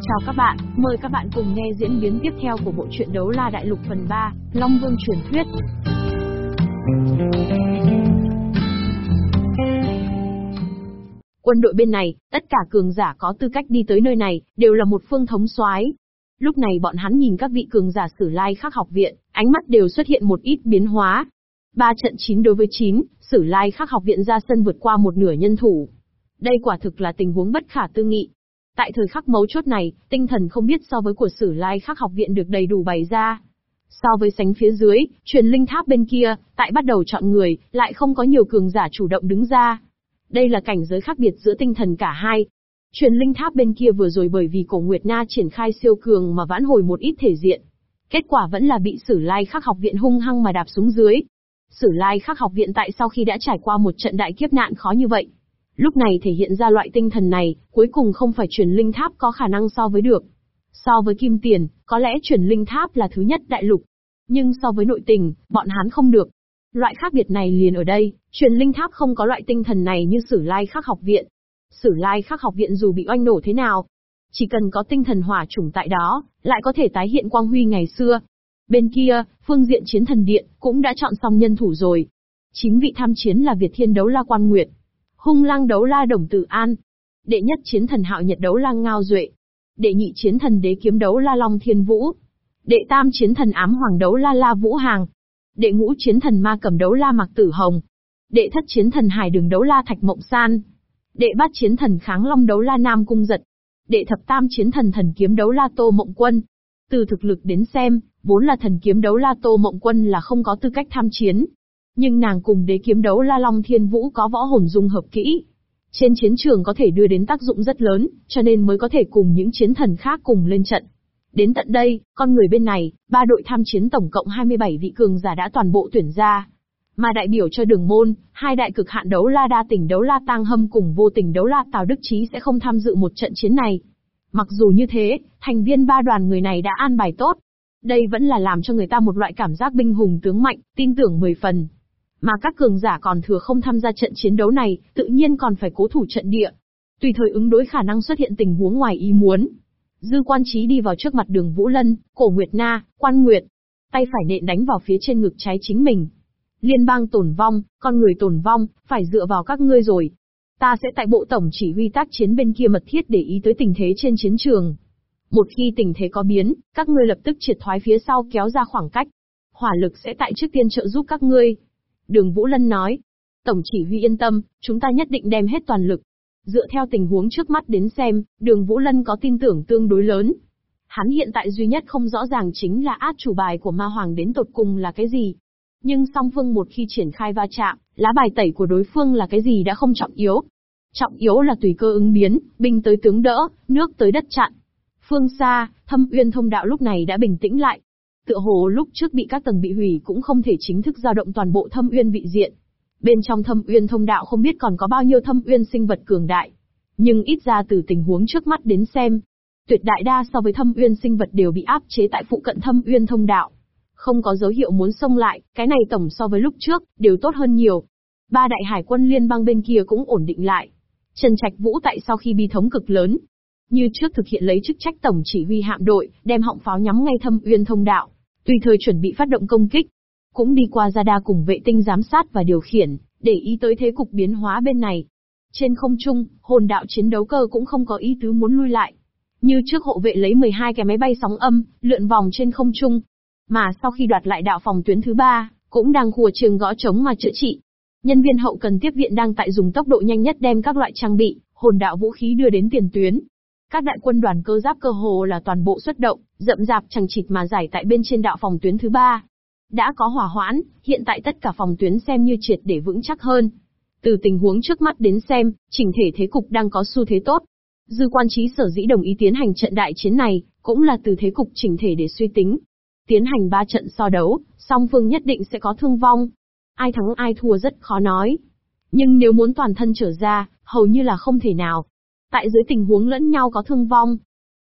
Chào các bạn, mời các bạn cùng nghe diễn biến tiếp theo của bộ truyện Đấu La Đại Lục phần 3, Long Vương truyền thuyết. Quân đội bên này, tất cả cường giả có tư cách đi tới nơi này, đều là một phương thống soái. Lúc này bọn hắn nhìn các vị cường giả sử lai khắc học viện, ánh mắt đều xuất hiện một ít biến hóa. Ba trận 9 đối với 9, sử lai khắc học viện ra sân vượt qua một nửa nhân thủ. Đây quả thực là tình huống bất khả tư nghị. Tại thời khắc mấu chốt này, tinh thần không biết so với của sử lai khắc học viện được đầy đủ bày ra. So với sánh phía dưới, truyền linh tháp bên kia, tại bắt đầu chọn người, lại không có nhiều cường giả chủ động đứng ra. Đây là cảnh giới khác biệt giữa tinh thần cả hai. Truyền linh tháp bên kia vừa rồi bởi vì cổ Nguyệt Na triển khai siêu cường mà vãn hồi một ít thể diện. Kết quả vẫn là bị sử lai khắc học viện hung hăng mà đạp xuống dưới. Sử lai khắc học viện tại sau khi đã trải qua một trận đại kiếp nạn khó như vậy, Lúc này thể hiện ra loại tinh thần này, cuối cùng không phải chuyển linh tháp có khả năng so với được. So với kim tiền, có lẽ chuyển linh tháp là thứ nhất đại lục. Nhưng so với nội tình, bọn hắn không được. Loại khác biệt này liền ở đây, truyền linh tháp không có loại tinh thần này như sử lai khắc học viện. Sử lai khắc học viện dù bị oanh nổ thế nào, chỉ cần có tinh thần hỏa chủng tại đó, lại có thể tái hiện quang huy ngày xưa. Bên kia, phương diện chiến thần điện, cũng đã chọn xong nhân thủ rồi. Chính vị tham chiến là Việt Thiên Đấu La Quan Nguyệt, Hung lang đấu la đồng tử an. Đệ nhất chiến thần hạo nhật đấu la ngao duệ. Đệ nhị chiến thần đế kiếm đấu la long thiên vũ. Đệ tam chiến thần ám hoàng đấu la la vũ hàng. Đệ ngũ chiến thần ma cầm đấu la mặc tử hồng. Đệ thất chiến thần hải đường đấu la thạch mộng san. Đệ bát chiến thần kháng long đấu la nam cung giật. Đệ thập tam chiến thần thần kiếm đấu la tô mộng quân. Từ thực lực đến xem, vốn là thần kiếm đấu la tô mộng quân là không có tư cách tham chiến, nhưng nàng cùng đế kiếm đấu La Long Thiên Vũ có võ hồn dung hợp kỹ. Trên chiến trường có thể đưa đến tác dụng rất lớn, cho nên mới có thể cùng những chiến thần khác cùng lên trận. Đến tận đây, con người bên này, ba đội tham chiến tổng cộng 27 vị cường giả đã toàn bộ tuyển ra. Mà đại biểu cho đường môn, hai đại cực hạn đấu la đa tỉnh đấu la tang hâm cùng vô tình đấu la Tào Đức Trí sẽ không tham dự một trận chiến này. Mặc dù như thế, thành viên ba đoàn người này đã an bài tốt. Đây vẫn là làm cho người ta một loại cảm giác binh hùng tướng mạnh, tin tưởng 10 phần. Mà các cường giả còn thừa không tham gia trận chiến đấu này, tự nhiên còn phải cố thủ trận địa. Tùy thời ứng đối khả năng xuất hiện tình huống ngoài ý muốn. Dư quan trí đi vào trước mặt đường Vũ Lân, cổ Nguyệt Na, quan Nguyệt. Tay phải nện đánh vào phía trên ngực trái chính mình. Liên bang tổn vong, con người tổn vong, phải dựa vào các ngươi rồi. Ta sẽ tại bộ tổng chỉ huy tác chiến bên kia mật thiết để ý tới tình thế trên chiến trường. Một khi tình thế có biến, các ngươi lập tức triệt thoái phía sau kéo ra khoảng cách. Hỏa lực sẽ tại trước tiên trợ giúp các ngươi. Đường Vũ Lân nói. Tổng chỉ huy yên tâm, chúng ta nhất định đem hết toàn lực. Dựa theo tình huống trước mắt đến xem, đường Vũ Lân có tin tưởng tương đối lớn. Hắn hiện tại duy nhất không rõ ràng chính là át chủ bài của ma hoàng đến tột cùng là cái gì. Nhưng song phương một khi triển khai va chạm, lá bài tẩy của đối phương là cái gì đã không trọng yếu. Trọng yếu là tùy cơ ứng biến, binh tới tướng đỡ, nước tới đất chặn. Phương xa, thâm uyên thông đạo lúc này đã bình tĩnh lại, Tựa hồ lúc trước bị các tầng bị hủy cũng không thể chính thức dao động toàn bộ thâm uyên vị diện. Bên trong thâm uyên thông đạo không biết còn có bao nhiêu thâm uyên sinh vật cường đại. Nhưng ít ra từ tình huống trước mắt đến xem, tuyệt đại đa so với thâm uyên sinh vật đều bị áp chế tại phụ cận thâm uyên thông đạo. Không có dấu hiệu muốn xông lại, cái này tổng so với lúc trước, đều tốt hơn nhiều. Ba đại hải quân liên bang bên kia cũng ổn định lại. Trần Trạch Vũ tại sau khi bi thống cực lớn, như trước thực hiện lấy chức trách tổng chỉ huy hạm đội, đem họng pháo nhắm ngay thâm uyên thông đạo, tùy thời chuẩn bị phát động công kích. Cũng đi qua Gia Đa cùng vệ tinh giám sát và điều khiển, để ý tới thế cục biến hóa bên này. Trên không trung, hồn đạo chiến đấu cơ cũng không có ý tứ muốn lui lại. Như trước hộ vệ lấy 12 cái máy bay sóng âm, lượn vòng trên không trung. Mà sau khi đoạt lại đạo phòng tuyến thứ ba, cũng đang khùa trường gõ trống mà chữa trị. Nhân viên hậu cần tiếp viện đang tại dùng tốc độ nhanh nhất đem các loại trang bị, hồn đạo vũ khí đưa đến tiền tuyến, các đại quân đoàn cơ giáp cơ hồ là toàn bộ xuất động, rậm rạp chẳng chịt mà giải tại bên trên đạo phòng tuyến thứ ba. Đã có hỏa hoãn, hiện tại tất cả phòng tuyến xem như triệt để vững chắc hơn. Từ tình huống trước mắt đến xem, chỉnh thể thế cục đang có xu thế tốt. Dư quan trí sở dĩ đồng ý tiến hành trận đại chiến này, cũng là từ thế cục chỉnh thể để suy tính. Tiến hành ba trận so đấu, song phương nhất định sẽ có thương vong. Ai thắng ai thua rất khó nói. Nhưng nếu muốn toàn thân trở ra, hầu như là không thể nào. Tại dưới tình huống lẫn nhau có thương vong,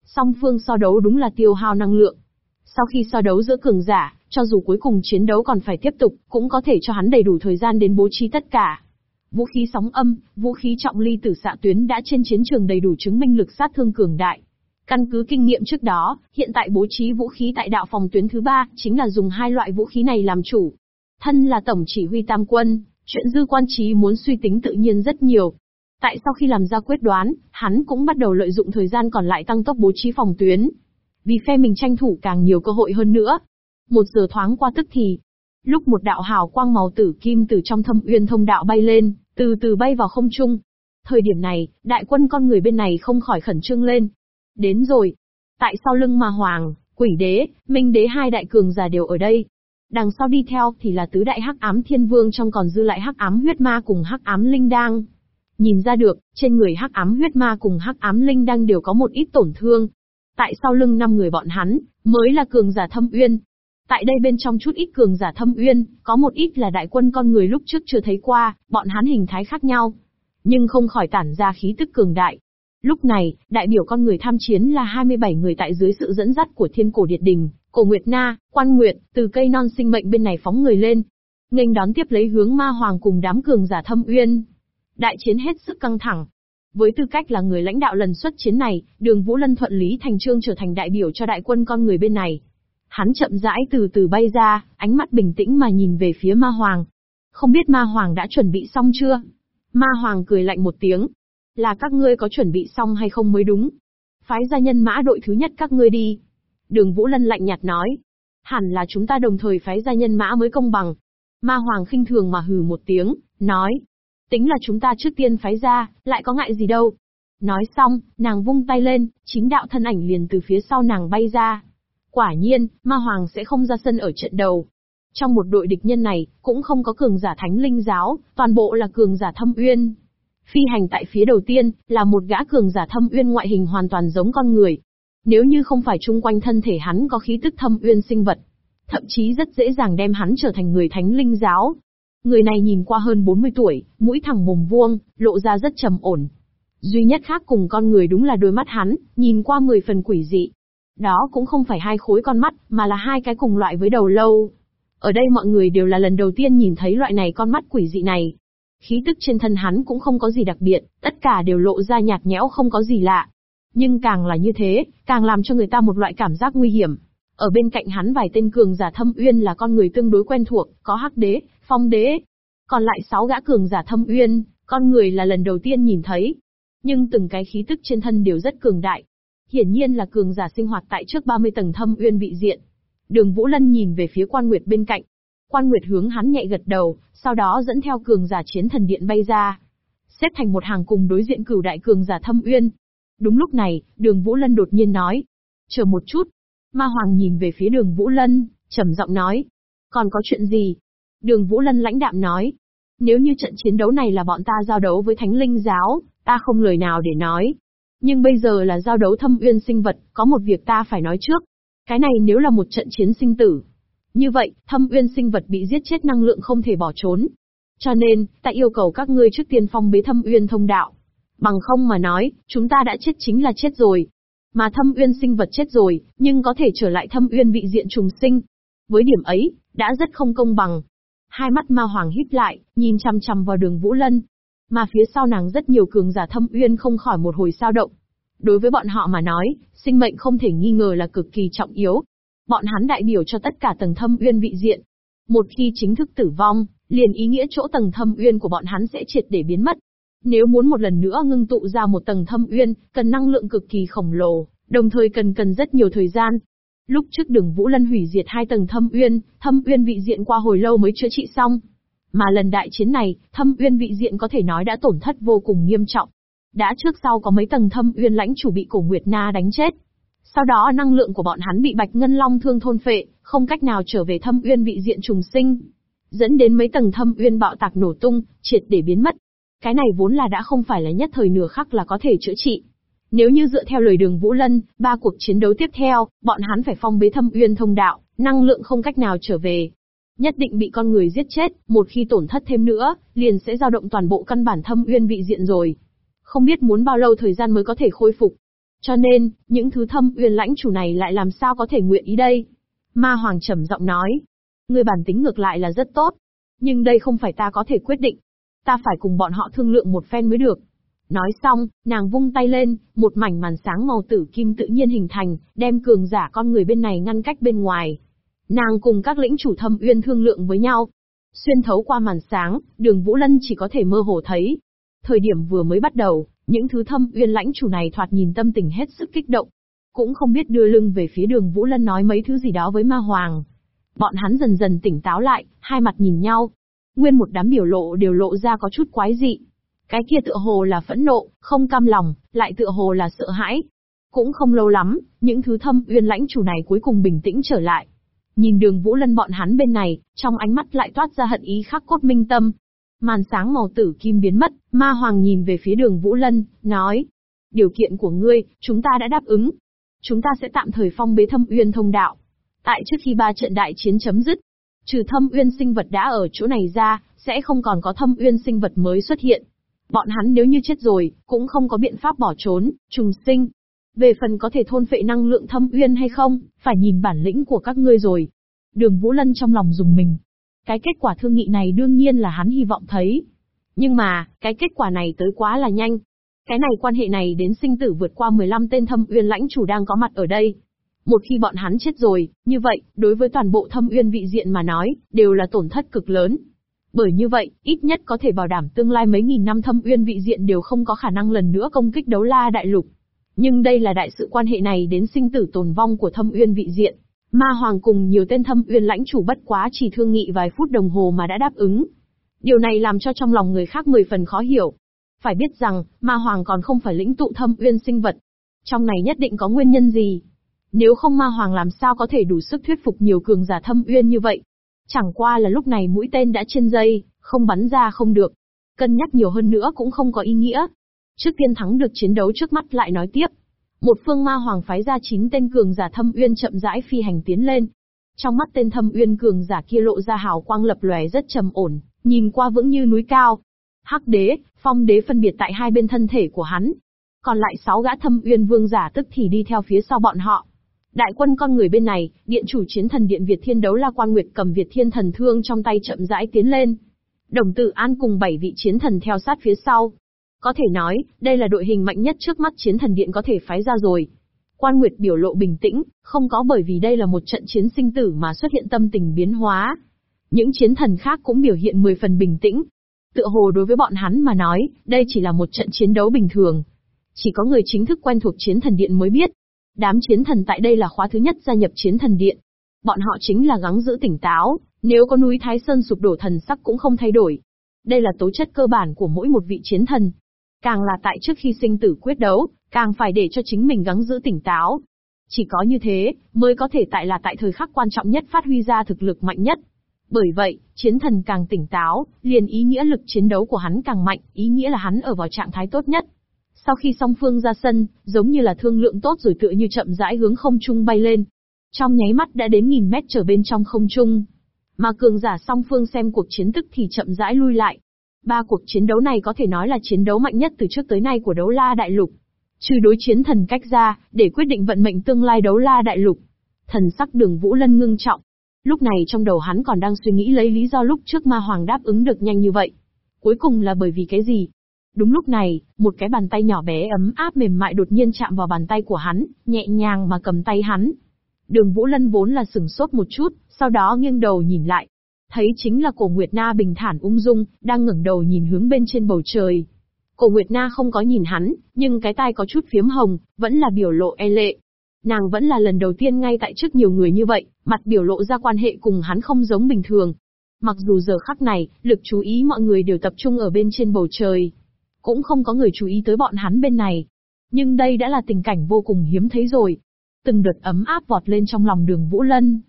song phương so đấu đúng là tiêu hao năng lượng. Sau khi so đấu giữa cường giả, cho dù cuối cùng chiến đấu còn phải tiếp tục, cũng có thể cho hắn đầy đủ thời gian đến bố trí tất cả. Vũ khí sóng âm, vũ khí trọng ly tử xạ tuyến đã trên chiến trường đầy đủ chứng minh lực sát thương cường đại. Căn cứ kinh nghiệm trước đó, hiện tại bố trí vũ khí tại đạo phòng tuyến thứ ba chính là dùng hai loại vũ khí này làm chủ. Thân là tổng chỉ huy tam quân, chuyện dư quan trí muốn suy tính tự nhiên rất nhiều. Tại sau khi làm ra quyết đoán, hắn cũng bắt đầu lợi dụng thời gian còn lại tăng tốc bố trí phòng tuyến. Vì phe mình tranh thủ càng nhiều cơ hội hơn nữa. Một giờ thoáng qua tức thì, lúc một đạo hào quang màu tử kim từ trong thâm uyên thông đạo bay lên, từ từ bay vào không trung. Thời điểm này, đại quân con người bên này không khỏi khẩn trương lên. Đến rồi. Tại sau lưng ma hoàng, quỷ đế, minh đế hai đại cường giả đều ở đây. Đằng sau đi theo thì là tứ đại hắc ám thiên vương trong còn dư lại hắc ám huyết ma cùng hắc ám linh đang. Nhìn ra được, trên người hắc ám huyết ma cùng hắc ám linh đang đều có một ít tổn thương. Tại sau lưng năm người bọn hắn, mới là cường giả thâm uyên. Tại đây bên trong chút ít cường giả thâm uyên, có một ít là đại quân con người lúc trước chưa thấy qua, bọn hắn hình thái khác nhau. Nhưng không khỏi tản ra khí tức cường đại. Lúc này, đại biểu con người tham chiến là 27 người tại dưới sự dẫn dắt của thiên cổ điệt đình, cổ Nguyệt Na, quan Nguyệt, từ cây non sinh mệnh bên này phóng người lên. nghênh đón tiếp lấy hướng ma hoàng cùng đám cường giả thâm uyên. Đại chiến hết sức căng thẳng. Với tư cách là người lãnh đạo lần xuất chiến này, đường Vũ Lân thuận lý thành trương trở thành đại biểu cho đại quân con người bên này. Hắn chậm rãi từ từ bay ra, ánh mắt bình tĩnh mà nhìn về phía ma hoàng. Không biết ma hoàng đã chuẩn bị xong chưa? Ma hoàng cười lạnh một tiếng. Là các ngươi có chuẩn bị xong hay không mới đúng. Phái gia nhân mã đội thứ nhất các ngươi đi. Đường Vũ Lân lạnh nhạt nói. Hẳn là chúng ta đồng thời phái gia nhân mã mới công bằng. Ma hoàng khinh thường mà hừ một tiếng, nói. Tính là chúng ta trước tiên phái ra, lại có ngại gì đâu. Nói xong, nàng vung tay lên, chính đạo thân ảnh liền từ phía sau nàng bay ra. Quả nhiên, ma hoàng sẽ không ra sân ở trận đầu. Trong một đội địch nhân này, cũng không có cường giả thánh linh giáo, toàn bộ là cường giả thâm uyên. Phi hành tại phía đầu tiên, là một gã cường giả thâm uyên ngoại hình hoàn toàn giống con người. Nếu như không phải chung quanh thân thể hắn có khí tức thâm uyên sinh vật, thậm chí rất dễ dàng đem hắn trở thành người thánh linh giáo. Người này nhìn qua hơn 40 tuổi, mũi thẳng mồm vuông, lộ ra rất trầm ổn. Duy nhất khác cùng con người đúng là đôi mắt hắn, nhìn qua 10 phần quỷ dị. Đó cũng không phải hai khối con mắt, mà là hai cái cùng loại với đầu lâu. Ở đây mọi người đều là lần đầu tiên nhìn thấy loại này con mắt quỷ dị này. Khí tức trên thân hắn cũng không có gì đặc biệt, tất cả đều lộ ra nhạt nhẽo không có gì lạ. Nhưng càng là như thế, càng làm cho người ta một loại cảm giác nguy hiểm. Ở bên cạnh hắn vài tên cường giả thâm uyên là con người tương đối quen thuộc, có hắc đế, phong đế. Còn lại sáu gã cường giả thâm uyên, con người là lần đầu tiên nhìn thấy. Nhưng từng cái khí tức trên thân đều rất cường đại, hiển nhiên là cường giả sinh hoạt tại trước 30 tầng thâm uyên vị diện. Đường Vũ Lân nhìn về phía Quan Nguyệt bên cạnh. Quan Nguyệt hướng hắn nhẹ gật đầu, sau đó dẫn theo cường giả chiến thần điện bay ra. Xếp thành một hàng cùng đối diện cửu đại cường giả thâm uyên. Đúng lúc này, đường Vũ Lân đột nhiên nói. Chờ một chút. Ma Hoàng nhìn về phía đường Vũ Lân, trầm giọng nói. Còn có chuyện gì? Đường Vũ Lân lãnh đạm nói. Nếu như trận chiến đấu này là bọn ta giao đấu với Thánh Linh Giáo, ta không lời nào để nói, nhưng bây giờ là giao đấu thâm uyên sinh vật, có một việc ta phải nói trước. Cái này nếu là một trận chiến sinh tử. Như vậy, thâm uyên sinh vật bị giết chết năng lượng không thể bỏ trốn. Cho nên, ta yêu cầu các ngươi trước tiên phong bế thâm uyên thông đạo. Bằng không mà nói, chúng ta đã chết chính là chết rồi. Mà thâm uyên sinh vật chết rồi, nhưng có thể trở lại thâm uyên vị diện trùng sinh. Với điểm ấy, đã rất không công bằng. Hai mắt ma hoàng híp lại, nhìn chăm chăm vào đường Vũ Lân, mà phía sau nàng rất nhiều cường giả thâm uyên không khỏi một hồi sao động. Đối với bọn họ mà nói, sinh mệnh không thể nghi ngờ là cực kỳ trọng yếu. Bọn hắn đại biểu cho tất cả tầng thâm uyên vị diện. Một khi chính thức tử vong, liền ý nghĩa chỗ tầng thâm uyên của bọn hắn sẽ triệt để biến mất. Nếu muốn một lần nữa ngưng tụ ra một tầng thâm uyên, cần năng lượng cực kỳ khổng lồ, đồng thời cần cần rất nhiều thời gian. Lúc trước đường Vũ Lân hủy diệt hai tầng thâm uyên, thâm uyên vị diện qua hồi lâu mới chữa trị xong. Mà lần đại chiến này, thâm uyên vị diện có thể nói đã tổn thất vô cùng nghiêm trọng. Đã trước sau có mấy tầng thâm uyên lãnh chủ bị cổ Nguyệt Na đánh chết. Sau đó năng lượng của bọn hắn bị Bạch Ngân Long thương thôn phệ, không cách nào trở về thâm uyên vị diện trùng sinh. Dẫn đến mấy tầng thâm uyên bạo tạc nổ tung, triệt để biến mất. Cái này vốn là đã không phải là nhất thời nửa khắc là có thể chữa trị. Nếu như dựa theo lời đường Vũ Lân, ba cuộc chiến đấu tiếp theo, bọn hắn phải phong bế thâm uyên thông đạo, năng lượng không cách nào trở về, nhất định bị con người giết chết, một khi tổn thất thêm nữa, liền sẽ dao động toàn bộ căn bản thâm uyên vị diện rồi. Không biết muốn bao lâu thời gian mới có thể khôi phục. Cho nên, những thứ thâm uyên lãnh chủ này lại làm sao có thể nguyện ý đây? Ma Hoàng trầm giọng nói. Người bản tính ngược lại là rất tốt. Nhưng đây không phải ta có thể quyết định. Ta phải cùng bọn họ thương lượng một phen mới được. Nói xong, nàng vung tay lên, một mảnh màn sáng màu tử kim tự nhiên hình thành, đem cường giả con người bên này ngăn cách bên ngoài. Nàng cùng các lĩnh chủ thâm uyên thương lượng với nhau. Xuyên thấu qua màn sáng, đường Vũ Lân chỉ có thể mơ hồ thấy. Thời điểm vừa mới bắt đầu, những thứ thâm uyên lãnh chủ này thoạt nhìn tâm tình hết sức kích động. Cũng không biết đưa lưng về phía đường Vũ Lân nói mấy thứ gì đó với ma hoàng. Bọn hắn dần dần tỉnh táo lại, hai mặt nhìn nhau. Nguyên một đám biểu lộ đều lộ ra có chút quái dị. Cái kia tựa hồ là phẫn nộ, không cam lòng, lại tựa hồ là sợ hãi. Cũng không lâu lắm, những thứ thâm uyên lãnh chủ này cuối cùng bình tĩnh trở lại. Nhìn đường Vũ Lân bọn hắn bên này, trong ánh mắt lại toát ra hận ý khắc cốt minh tâm. Màn sáng màu tử kim biến mất, ma hoàng nhìn về phía đường Vũ Lân, nói. Điều kiện của ngươi, chúng ta đã đáp ứng. Chúng ta sẽ tạm thời phong bế thâm uyên thông đạo. Tại trước khi ba trận đại chiến chấm dứt, trừ thâm uyên sinh vật đã ở chỗ này ra, sẽ không còn có thâm uyên sinh vật mới xuất hiện. Bọn hắn nếu như chết rồi, cũng không có biện pháp bỏ trốn, trùng sinh. Về phần có thể thôn phệ năng lượng thâm uyên hay không, phải nhìn bản lĩnh của các ngươi rồi. Đường Vũ Lân trong lòng dùng mình. Cái kết quả thương nghị này đương nhiên là hắn hy vọng thấy. Nhưng mà, cái kết quả này tới quá là nhanh. Cái này quan hệ này đến sinh tử vượt qua 15 tên thâm uyên lãnh chủ đang có mặt ở đây. Một khi bọn hắn chết rồi, như vậy, đối với toàn bộ thâm uyên vị diện mà nói, đều là tổn thất cực lớn. Bởi như vậy, ít nhất có thể bảo đảm tương lai mấy nghìn năm thâm uyên vị diện đều không có khả năng lần nữa công kích đấu la đại lục. Nhưng đây là đại sự quan hệ này đến sinh tử tồn vong của thâm uyên vị diện. Ma Hoàng cùng nhiều tên thâm uyên lãnh chủ bất quá chỉ thương nghị vài phút đồng hồ mà đã đáp ứng. Điều này làm cho trong lòng người khác mười phần khó hiểu. Phải biết rằng, Ma Hoàng còn không phải lĩnh tụ thâm uyên sinh vật. Trong này nhất định có nguyên nhân gì. Nếu không Ma Hoàng làm sao có thể đủ sức thuyết phục nhiều cường giả thâm uyên như vậy. Chẳng qua là lúc này mũi tên đã trên dây, không bắn ra không được. Cân nhắc nhiều hơn nữa cũng không có ý nghĩa. Trước tiên thắng được chiến đấu trước mắt lại nói tiếp. Một phương ma hoàng phái ra chín tên cường giả thâm uyên chậm rãi phi hành tiến lên. Trong mắt tên thâm uyên cường giả kia lộ ra hào quang lập lòe rất trầm ổn, nhìn qua vững như núi cao. Hắc đế, phong đế phân biệt tại hai bên thân thể của hắn. Còn lại sáu gã thâm uyên vương giả tức thì đi theo phía sau bọn họ. Đại quân con người bên này, điện chủ chiến thần điện Việt Thiên đấu la quan nguyệt cầm Việt Thiên thần thương trong tay chậm rãi tiến lên. Đồng tử an cùng bảy vị chiến thần theo sát phía sau. Có thể nói, đây là đội hình mạnh nhất trước mắt chiến thần điện có thể phái ra rồi. Quan Nguyệt biểu lộ bình tĩnh, không có bởi vì đây là một trận chiến sinh tử mà xuất hiện tâm tình biến hóa. Những chiến thần khác cũng biểu hiện 10 phần bình tĩnh. Tựa hồ đối với bọn hắn mà nói, đây chỉ là một trận chiến đấu bình thường. Chỉ có người chính thức quen thuộc chiến thần điện mới biết, Đám chiến thần tại đây là khóa thứ nhất gia nhập chiến thần điện. Bọn họ chính là gắng giữ tỉnh táo, nếu có núi Thái Sơn sụp đổ thần sắc cũng không thay đổi. Đây là tố chất cơ bản của mỗi một vị chiến thần. Càng là tại trước khi sinh tử quyết đấu, càng phải để cho chính mình gắng giữ tỉnh táo. Chỉ có như thế, mới có thể tại là tại thời khắc quan trọng nhất phát huy ra thực lực mạnh nhất. Bởi vậy, chiến thần càng tỉnh táo, liền ý nghĩa lực chiến đấu của hắn càng mạnh, ý nghĩa là hắn ở vào trạng thái tốt nhất. Sau khi song phương ra sân, giống như là thương lượng tốt rồi tựa như chậm rãi hướng không trung bay lên. Trong nháy mắt đã đến nghìn mét trở bên trong không trung. Mà cường giả song phương xem cuộc chiến tức thì chậm rãi lui lại. Ba cuộc chiến đấu này có thể nói là chiến đấu mạnh nhất từ trước tới nay của đấu la đại lục. Trừ đối chiến thần cách ra, để quyết định vận mệnh tương lai đấu la đại lục. Thần sắc đường Vũ Lân ngưng trọng. Lúc này trong đầu hắn còn đang suy nghĩ lấy lý do lúc trước ma hoàng đáp ứng được nhanh như vậy. Cuối cùng là bởi vì cái gì? Đúng lúc này, một cái bàn tay nhỏ bé ấm áp mềm mại đột nhiên chạm vào bàn tay của hắn, nhẹ nhàng mà cầm tay hắn. Đường Vũ Lân vốn là sừng sốt một chút, sau đó nghiêng đầu nhìn lại. Thấy chính là cổ Nguyệt Na bình thản ung dung, đang ngẩng đầu nhìn hướng bên trên bầu trời. Cổ Nguyệt Na không có nhìn hắn, nhưng cái tai có chút phiếm hồng, vẫn là biểu lộ e lệ. Nàng vẫn là lần đầu tiên ngay tại trước nhiều người như vậy, mặt biểu lộ ra quan hệ cùng hắn không giống bình thường. Mặc dù giờ khắc này, lực chú ý mọi người đều tập trung ở bên trên bầu trời, cũng không có người chú ý tới bọn hắn bên này. Nhưng đây đã là tình cảnh vô cùng hiếm thấy rồi. Từng đợt ấm áp vọt lên trong lòng đường Vũ Lân.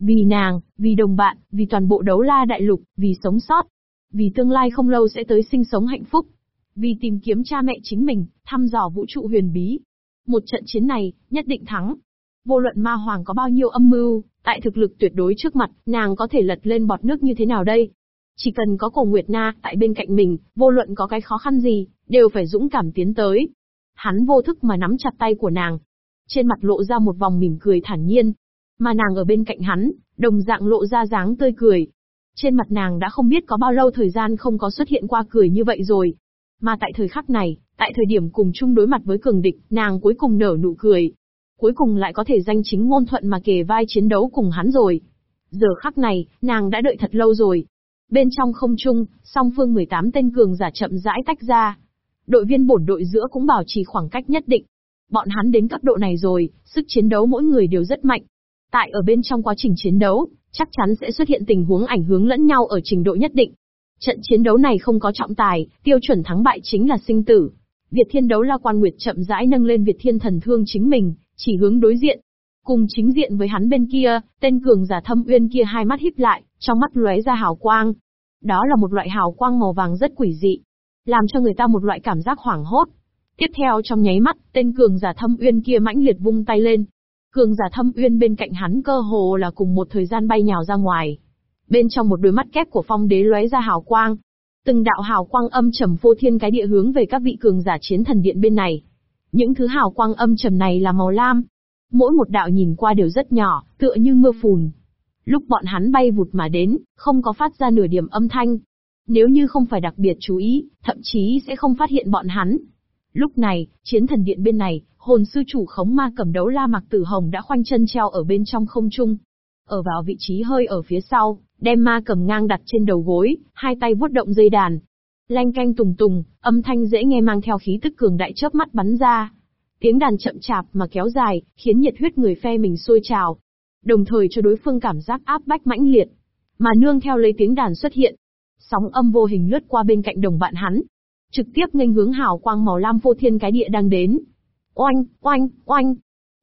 Vì nàng, vì đồng bạn, vì toàn bộ đấu la đại lục, vì sống sót. Vì tương lai không lâu sẽ tới sinh sống hạnh phúc. Vì tìm kiếm cha mẹ chính mình, thăm dò vũ trụ huyền bí. Một trận chiến này, nhất định thắng. Vô luận ma hoàng có bao nhiêu âm mưu, tại thực lực tuyệt đối trước mặt, nàng có thể lật lên bọt nước như thế nào đây? Chỉ cần có cổ Nguyệt Na tại bên cạnh mình, vô luận có cái khó khăn gì, đều phải dũng cảm tiến tới. Hắn vô thức mà nắm chặt tay của nàng. Trên mặt lộ ra một vòng mỉm cười thản nhiên. Mà nàng ở bên cạnh hắn, đồng dạng lộ ra dáng tươi cười. Trên mặt nàng đã không biết có bao lâu thời gian không có xuất hiện qua cười như vậy rồi. Mà tại thời khắc này, Tại thời điểm cùng chung đối mặt với cường địch, nàng cuối cùng nở nụ cười. Cuối cùng lại có thể danh chính ngôn thuận mà kề vai chiến đấu cùng hắn rồi. Giờ khắc này, nàng đã đợi thật lâu rồi. Bên trong không trung, song phương 18 tên cường giả chậm rãi tách ra. Đội viên bổn đội giữa cũng bảo trì khoảng cách nhất định. Bọn hắn đến cấp độ này rồi, sức chiến đấu mỗi người đều rất mạnh. Tại ở bên trong quá trình chiến đấu, chắc chắn sẽ xuất hiện tình huống ảnh hưởng lẫn nhau ở trình độ nhất định. Trận chiến đấu này không có trọng tài, tiêu chuẩn thắng bại chính là sinh tử. Việt Thiên đấu la quan nguyệt chậm rãi nâng lên Việt Thiên thần thương chính mình, chỉ hướng đối diện. Cùng chính diện với hắn bên kia, tên cường giả thâm uyên kia hai mắt híp lại, trong mắt lóe ra hào quang. Đó là một loại hào quang màu vàng rất quỷ dị, làm cho người ta một loại cảm giác hoảng hốt. Tiếp theo trong nháy mắt, tên cường giả thâm uyên kia mãnh liệt vung tay lên. Cường giả thâm uyên bên cạnh hắn cơ hồ là cùng một thời gian bay nhào ra ngoài. Bên trong một đôi mắt kép của phong đế lóe ra hào quang. Từng đạo hào quang âm trầm phô thiên cái địa hướng về các vị cường giả chiến thần điện bên này. Những thứ hào quang âm trầm này là màu lam. Mỗi một đạo nhìn qua đều rất nhỏ, tựa như mưa phùn. Lúc bọn hắn bay vụt mà đến, không có phát ra nửa điểm âm thanh. Nếu như không phải đặc biệt chú ý, thậm chí sẽ không phát hiện bọn hắn. Lúc này, chiến thần điện bên này, hồn sư chủ khống ma cầm đấu la mặc tử hồng đã khoanh chân treo ở bên trong không trung. Ở vào vị trí hơi ở phía sau, đem ma cầm ngang đặt trên đầu gối, hai tay vuốt động dây đàn. Lanh canh tùng tùng, âm thanh dễ nghe mang theo khí tức cường đại chớp mắt bắn ra. Tiếng đàn chậm chạp mà kéo dài, khiến nhiệt huyết người phe mình sôi trào. Đồng thời cho đối phương cảm giác áp bách mãnh liệt. Mà nương theo lấy tiếng đàn xuất hiện. Sóng âm vô hình lướt qua bên cạnh đồng bạn hắn. Trực tiếp nghênh hướng hào quang màu lam vô thiên cái địa đang đến. Oanh, oanh, oanh.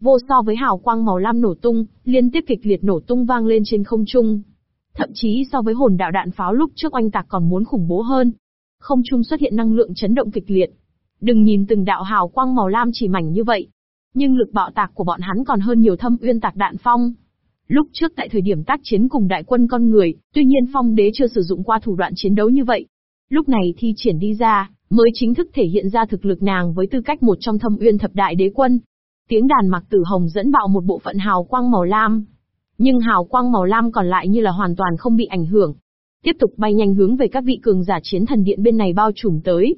Vô so với hào quang màu lam nổ tung, liên tiếp kịch liệt nổ tung vang lên trên không trung. Thậm chí so với hồn đạo đạn pháo lúc trước oanh tạc còn muốn khủng bố hơn. Không trung xuất hiện năng lượng chấn động kịch liệt. Đừng nhìn từng đạo hào quang màu lam chỉ mảnh như vậy. Nhưng lực bạo tạc của bọn hắn còn hơn nhiều thâm uyên tạc đạn phong. Lúc trước tại thời điểm tác chiến cùng đại quân con người, tuy nhiên phong đế chưa sử dụng qua thủ đoạn chiến đấu như vậy. Lúc này thi triển đi ra, mới chính thức thể hiện ra thực lực nàng với tư cách một trong thâm uyên thập đại đế quân. Tiếng đàn mặc tử hồng dẫn bạo một bộ phận hào quang màu lam. Nhưng hào quang màu lam còn lại như là hoàn toàn không bị ảnh hưởng. Tiếp tục bay nhanh hướng về các vị cường giả chiến thần điện bên này bao trùm tới.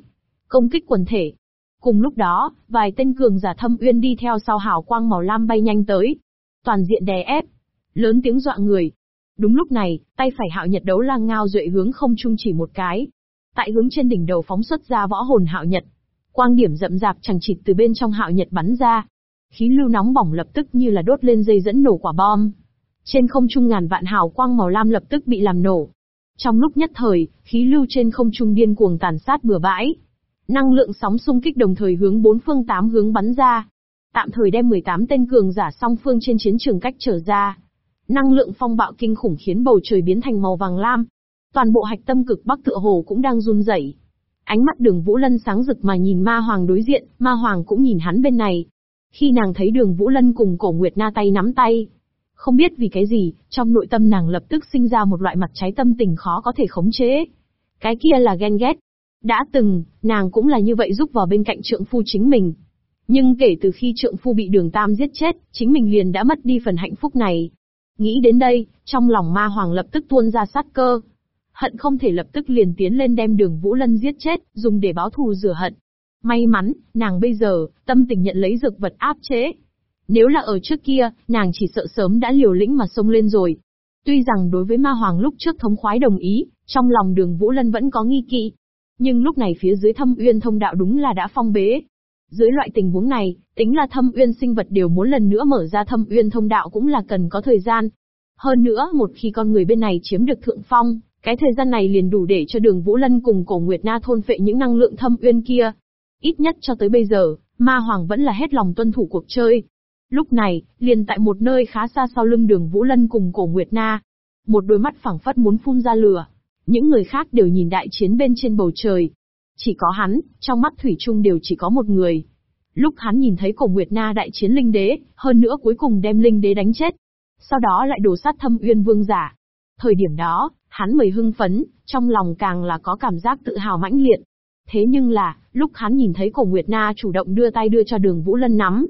Công kích quần thể. Cùng lúc đó, vài tên cường giả thâm uyên đi theo sau hào quang màu lam bay nhanh tới. Toàn diện đè ép. Lớn tiếng dọa người. Đúng lúc này, tay phải hạo nhật đấu lang ngao duệ hướng không trung chỉ một cái, Tại hướng trên đỉnh đầu phóng xuất ra võ hồn hạo nhật. Quang điểm rậm rạp chẳng chịt từ bên trong hạo nhật bắn ra. Khí lưu nóng bỏng lập tức như là đốt lên dây dẫn nổ quả bom. Trên không trung ngàn vạn hào quang màu lam lập tức bị làm nổ. Trong lúc nhất thời, khí lưu trên không trung điên cuồng tàn sát bừa bãi. Năng lượng sóng xung kích đồng thời hướng bốn phương tám hướng bắn ra. Tạm thời đem 18 tên cường giả song phương trên chiến trường cách trở ra. Năng lượng phong bạo kinh khủng khiến bầu trời biến thành màu vàng lam, Toàn bộ hạch tâm cực bắc tựa hồ cũng đang run rẩy. Ánh mắt đường Vũ Lân sáng rực mà nhìn ma hoàng đối diện, ma hoàng cũng nhìn hắn bên này. Khi nàng thấy đường Vũ Lân cùng cổ Nguyệt Na tay nắm tay. Không biết vì cái gì, trong nội tâm nàng lập tức sinh ra một loại mặt trái tâm tình khó có thể khống chế. Cái kia là ghen ghét. Đã từng, nàng cũng là như vậy giúp vào bên cạnh trượng phu chính mình. Nhưng kể từ khi trượng phu bị đường tam giết chết, chính mình liền đã mất đi phần hạnh phúc này. Nghĩ đến đây, trong lòng ma hoàng lập tức tuôn ra sát cơ, hận không thể lập tức liền tiến lên đem đường Vũ Lân giết chết, dùng để báo thù rửa hận. May mắn, nàng bây giờ, tâm tình nhận lấy dược vật áp chế. Nếu là ở trước kia, nàng chỉ sợ sớm đã liều lĩnh mà xông lên rồi. Tuy rằng đối với ma hoàng lúc trước thống khoái đồng ý, trong lòng đường Vũ Lân vẫn có nghi kỵ. Nhưng lúc này phía dưới thâm uyên thông đạo đúng là đã phong bế. Dưới loại tình huống này, tính là thâm uyên sinh vật đều muốn lần nữa mở ra thâm uyên thông đạo cũng là cần có thời gian. Hơn nữa, một khi con người bên này chiếm được thượng phong, cái thời gian này liền đủ để cho đường Vũ Lân cùng cổ Nguyệt Na thôn phệ những năng lượng thâm uyên kia. Ít nhất cho tới bây giờ, Ma Hoàng vẫn là hết lòng tuân thủ cuộc chơi. Lúc này, liền tại một nơi khá xa sau lưng đường Vũ Lân cùng cổ Nguyệt Na. Một đôi mắt phẳng phất muốn phun ra lửa. Những người khác đều nhìn đại chiến bên trên bầu trời. Chỉ có hắn, trong mắt Thủy Trung đều chỉ có một người. Lúc hắn nhìn thấy cổ Nguyệt Na đại chiến linh đế, hơn nữa cuối cùng đem linh đế đánh chết. Sau đó lại đổ sát thâm uyên vương giả. Thời điểm đó, hắn mới hưng phấn, trong lòng càng là có cảm giác tự hào mãnh liệt. Thế nhưng là, lúc hắn nhìn thấy cổ Nguyệt Na chủ động đưa tay đưa cho đường Vũ Lân nắm,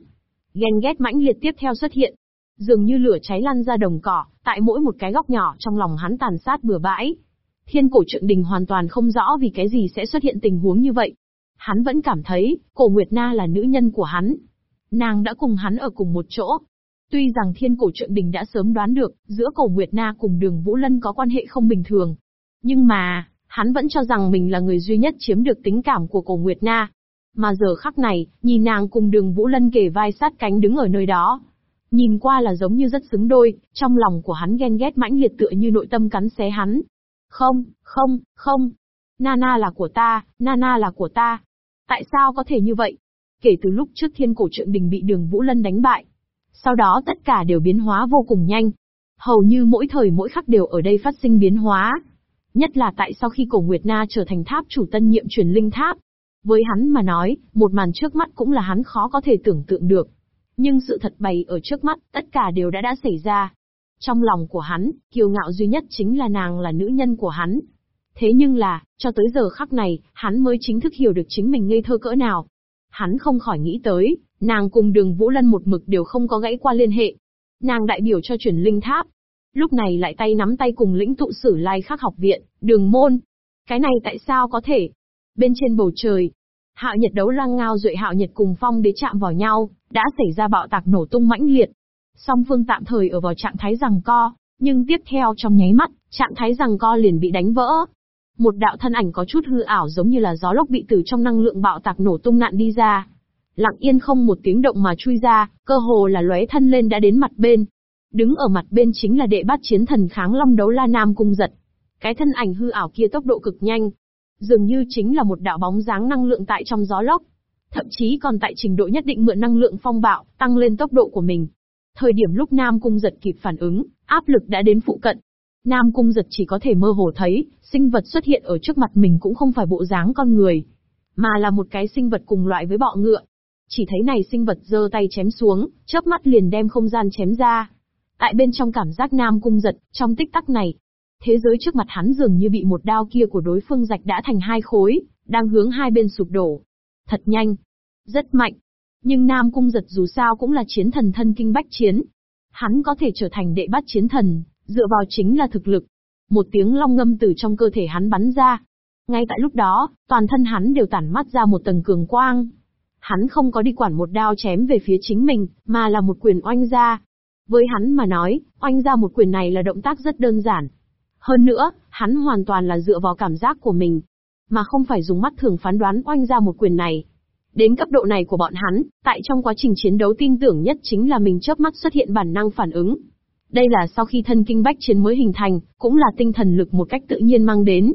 ghen ghét mãnh liệt tiếp theo xuất hiện. Dường như lửa cháy lăn ra đồng cỏ, tại mỗi một cái góc nhỏ trong lòng hắn tàn sát bừa bãi. Thiên cổ trượng đình hoàn toàn không rõ vì cái gì sẽ xuất hiện tình huống như vậy. Hắn vẫn cảm thấy, cổ Nguyệt Na là nữ nhân của hắn. Nàng đã cùng hắn ở cùng một chỗ. Tuy rằng thiên cổ trượng đình đã sớm đoán được, giữa cổ Nguyệt Na cùng đường Vũ Lân có quan hệ không bình thường. Nhưng mà, hắn vẫn cho rằng mình là người duy nhất chiếm được tính cảm của cổ Nguyệt Na. Mà giờ khắc này, nhìn nàng cùng đường Vũ Lân kề vai sát cánh đứng ở nơi đó. Nhìn qua là giống như rất xứng đôi, trong lòng của hắn ghen ghét mãnh liệt tựa như nội tâm cắn xé hắn. Không, không, không. Nana là của ta, Nana là của ta. Tại sao có thể như vậy? Kể từ lúc trước thiên cổ trượng đình bị đường Vũ Lân đánh bại. Sau đó tất cả đều biến hóa vô cùng nhanh. Hầu như mỗi thời mỗi khắc đều ở đây phát sinh biến hóa. Nhất là tại sau khi cổ Nguyệt Na trở thành tháp chủ tân nhiệm truyền linh tháp. Với hắn mà nói, một màn trước mắt cũng là hắn khó có thể tưởng tượng được. Nhưng sự thật bày ở trước mắt, tất cả đều đã đã xảy ra. Trong lòng của hắn, kiêu ngạo duy nhất chính là nàng là nữ nhân của hắn. Thế nhưng là, cho tới giờ khắc này, hắn mới chính thức hiểu được chính mình ngây thơ cỡ nào. Hắn không khỏi nghĩ tới, nàng cùng đường Vũ Lân một mực đều không có gãy qua liên hệ. Nàng đại biểu cho chuyển linh tháp. Lúc này lại tay nắm tay cùng lĩnh tụ sử lai khắc học viện, đường môn. Cái này tại sao có thể? Bên trên bầu trời, hạo nhật đấu lăng ngao duệ hạo nhật cùng phong đế chạm vào nhau, đã xảy ra bạo tạc nổ tung mãnh liệt. Song phương tạm thời ở vào trạng thái rằng co, nhưng tiếp theo trong nháy mắt, trạng thái rằng co liền bị đánh vỡ. Một đạo thân ảnh có chút hư ảo giống như là gió lốc bị từ trong năng lượng bạo tạc nổ tung nạn đi ra. Lặng yên không một tiếng động mà chui ra, cơ hồ là lóe thân lên đã đến mặt bên. Đứng ở mặt bên chính là đệ bát chiến thần kháng long đấu la nam cung giật. Cái thân ảnh hư ảo kia tốc độ cực nhanh. Dường như chính là một đạo bóng dáng năng lượng tại trong gió lốc thậm chí còn tại trình độ nhất định mượn năng lượng phong bạo, tăng lên tốc độ của mình. Thời điểm lúc Nam Cung giật kịp phản ứng, áp lực đã đến phụ cận. Nam Cung giật chỉ có thể mơ hồ thấy, sinh vật xuất hiện ở trước mặt mình cũng không phải bộ dáng con người, mà là một cái sinh vật cùng loại với bọ ngựa. Chỉ thấy này sinh vật giơ tay chém xuống, chớp mắt liền đem không gian chém ra. Tại bên trong cảm giác Nam Cung giật, trong tích tắc này, thế giới trước mặt hắn dường như bị một đao kia của đối phương rạch đã thành hai khối, đang hướng hai bên sụp đổ. Thật nhanh. Rất mạnh. Nhưng Nam Cung giật dù sao cũng là chiến thần thân kinh bách chiến. Hắn có thể trở thành đệ bát chiến thần, dựa vào chính là thực lực. Một tiếng long ngâm từ trong cơ thể hắn bắn ra. Ngay tại lúc đó, toàn thân hắn đều tản mắt ra một tầng cường quang. Hắn không có đi quản một đao chém về phía chính mình, mà là một quyền oanh ra. Với hắn mà nói, oanh ra một quyền này là động tác rất đơn giản. Hơn nữa, hắn hoàn toàn là dựa vào cảm giác của mình, mà không phải dùng mắt thường phán đoán oanh ra một quyền này. Đến cấp độ này của bọn hắn, tại trong quá trình chiến đấu tin tưởng nhất chính là mình chớp mắt xuất hiện bản năng phản ứng. Đây là sau khi thân kinh bách chiến mới hình thành, cũng là tinh thần lực một cách tự nhiên mang đến.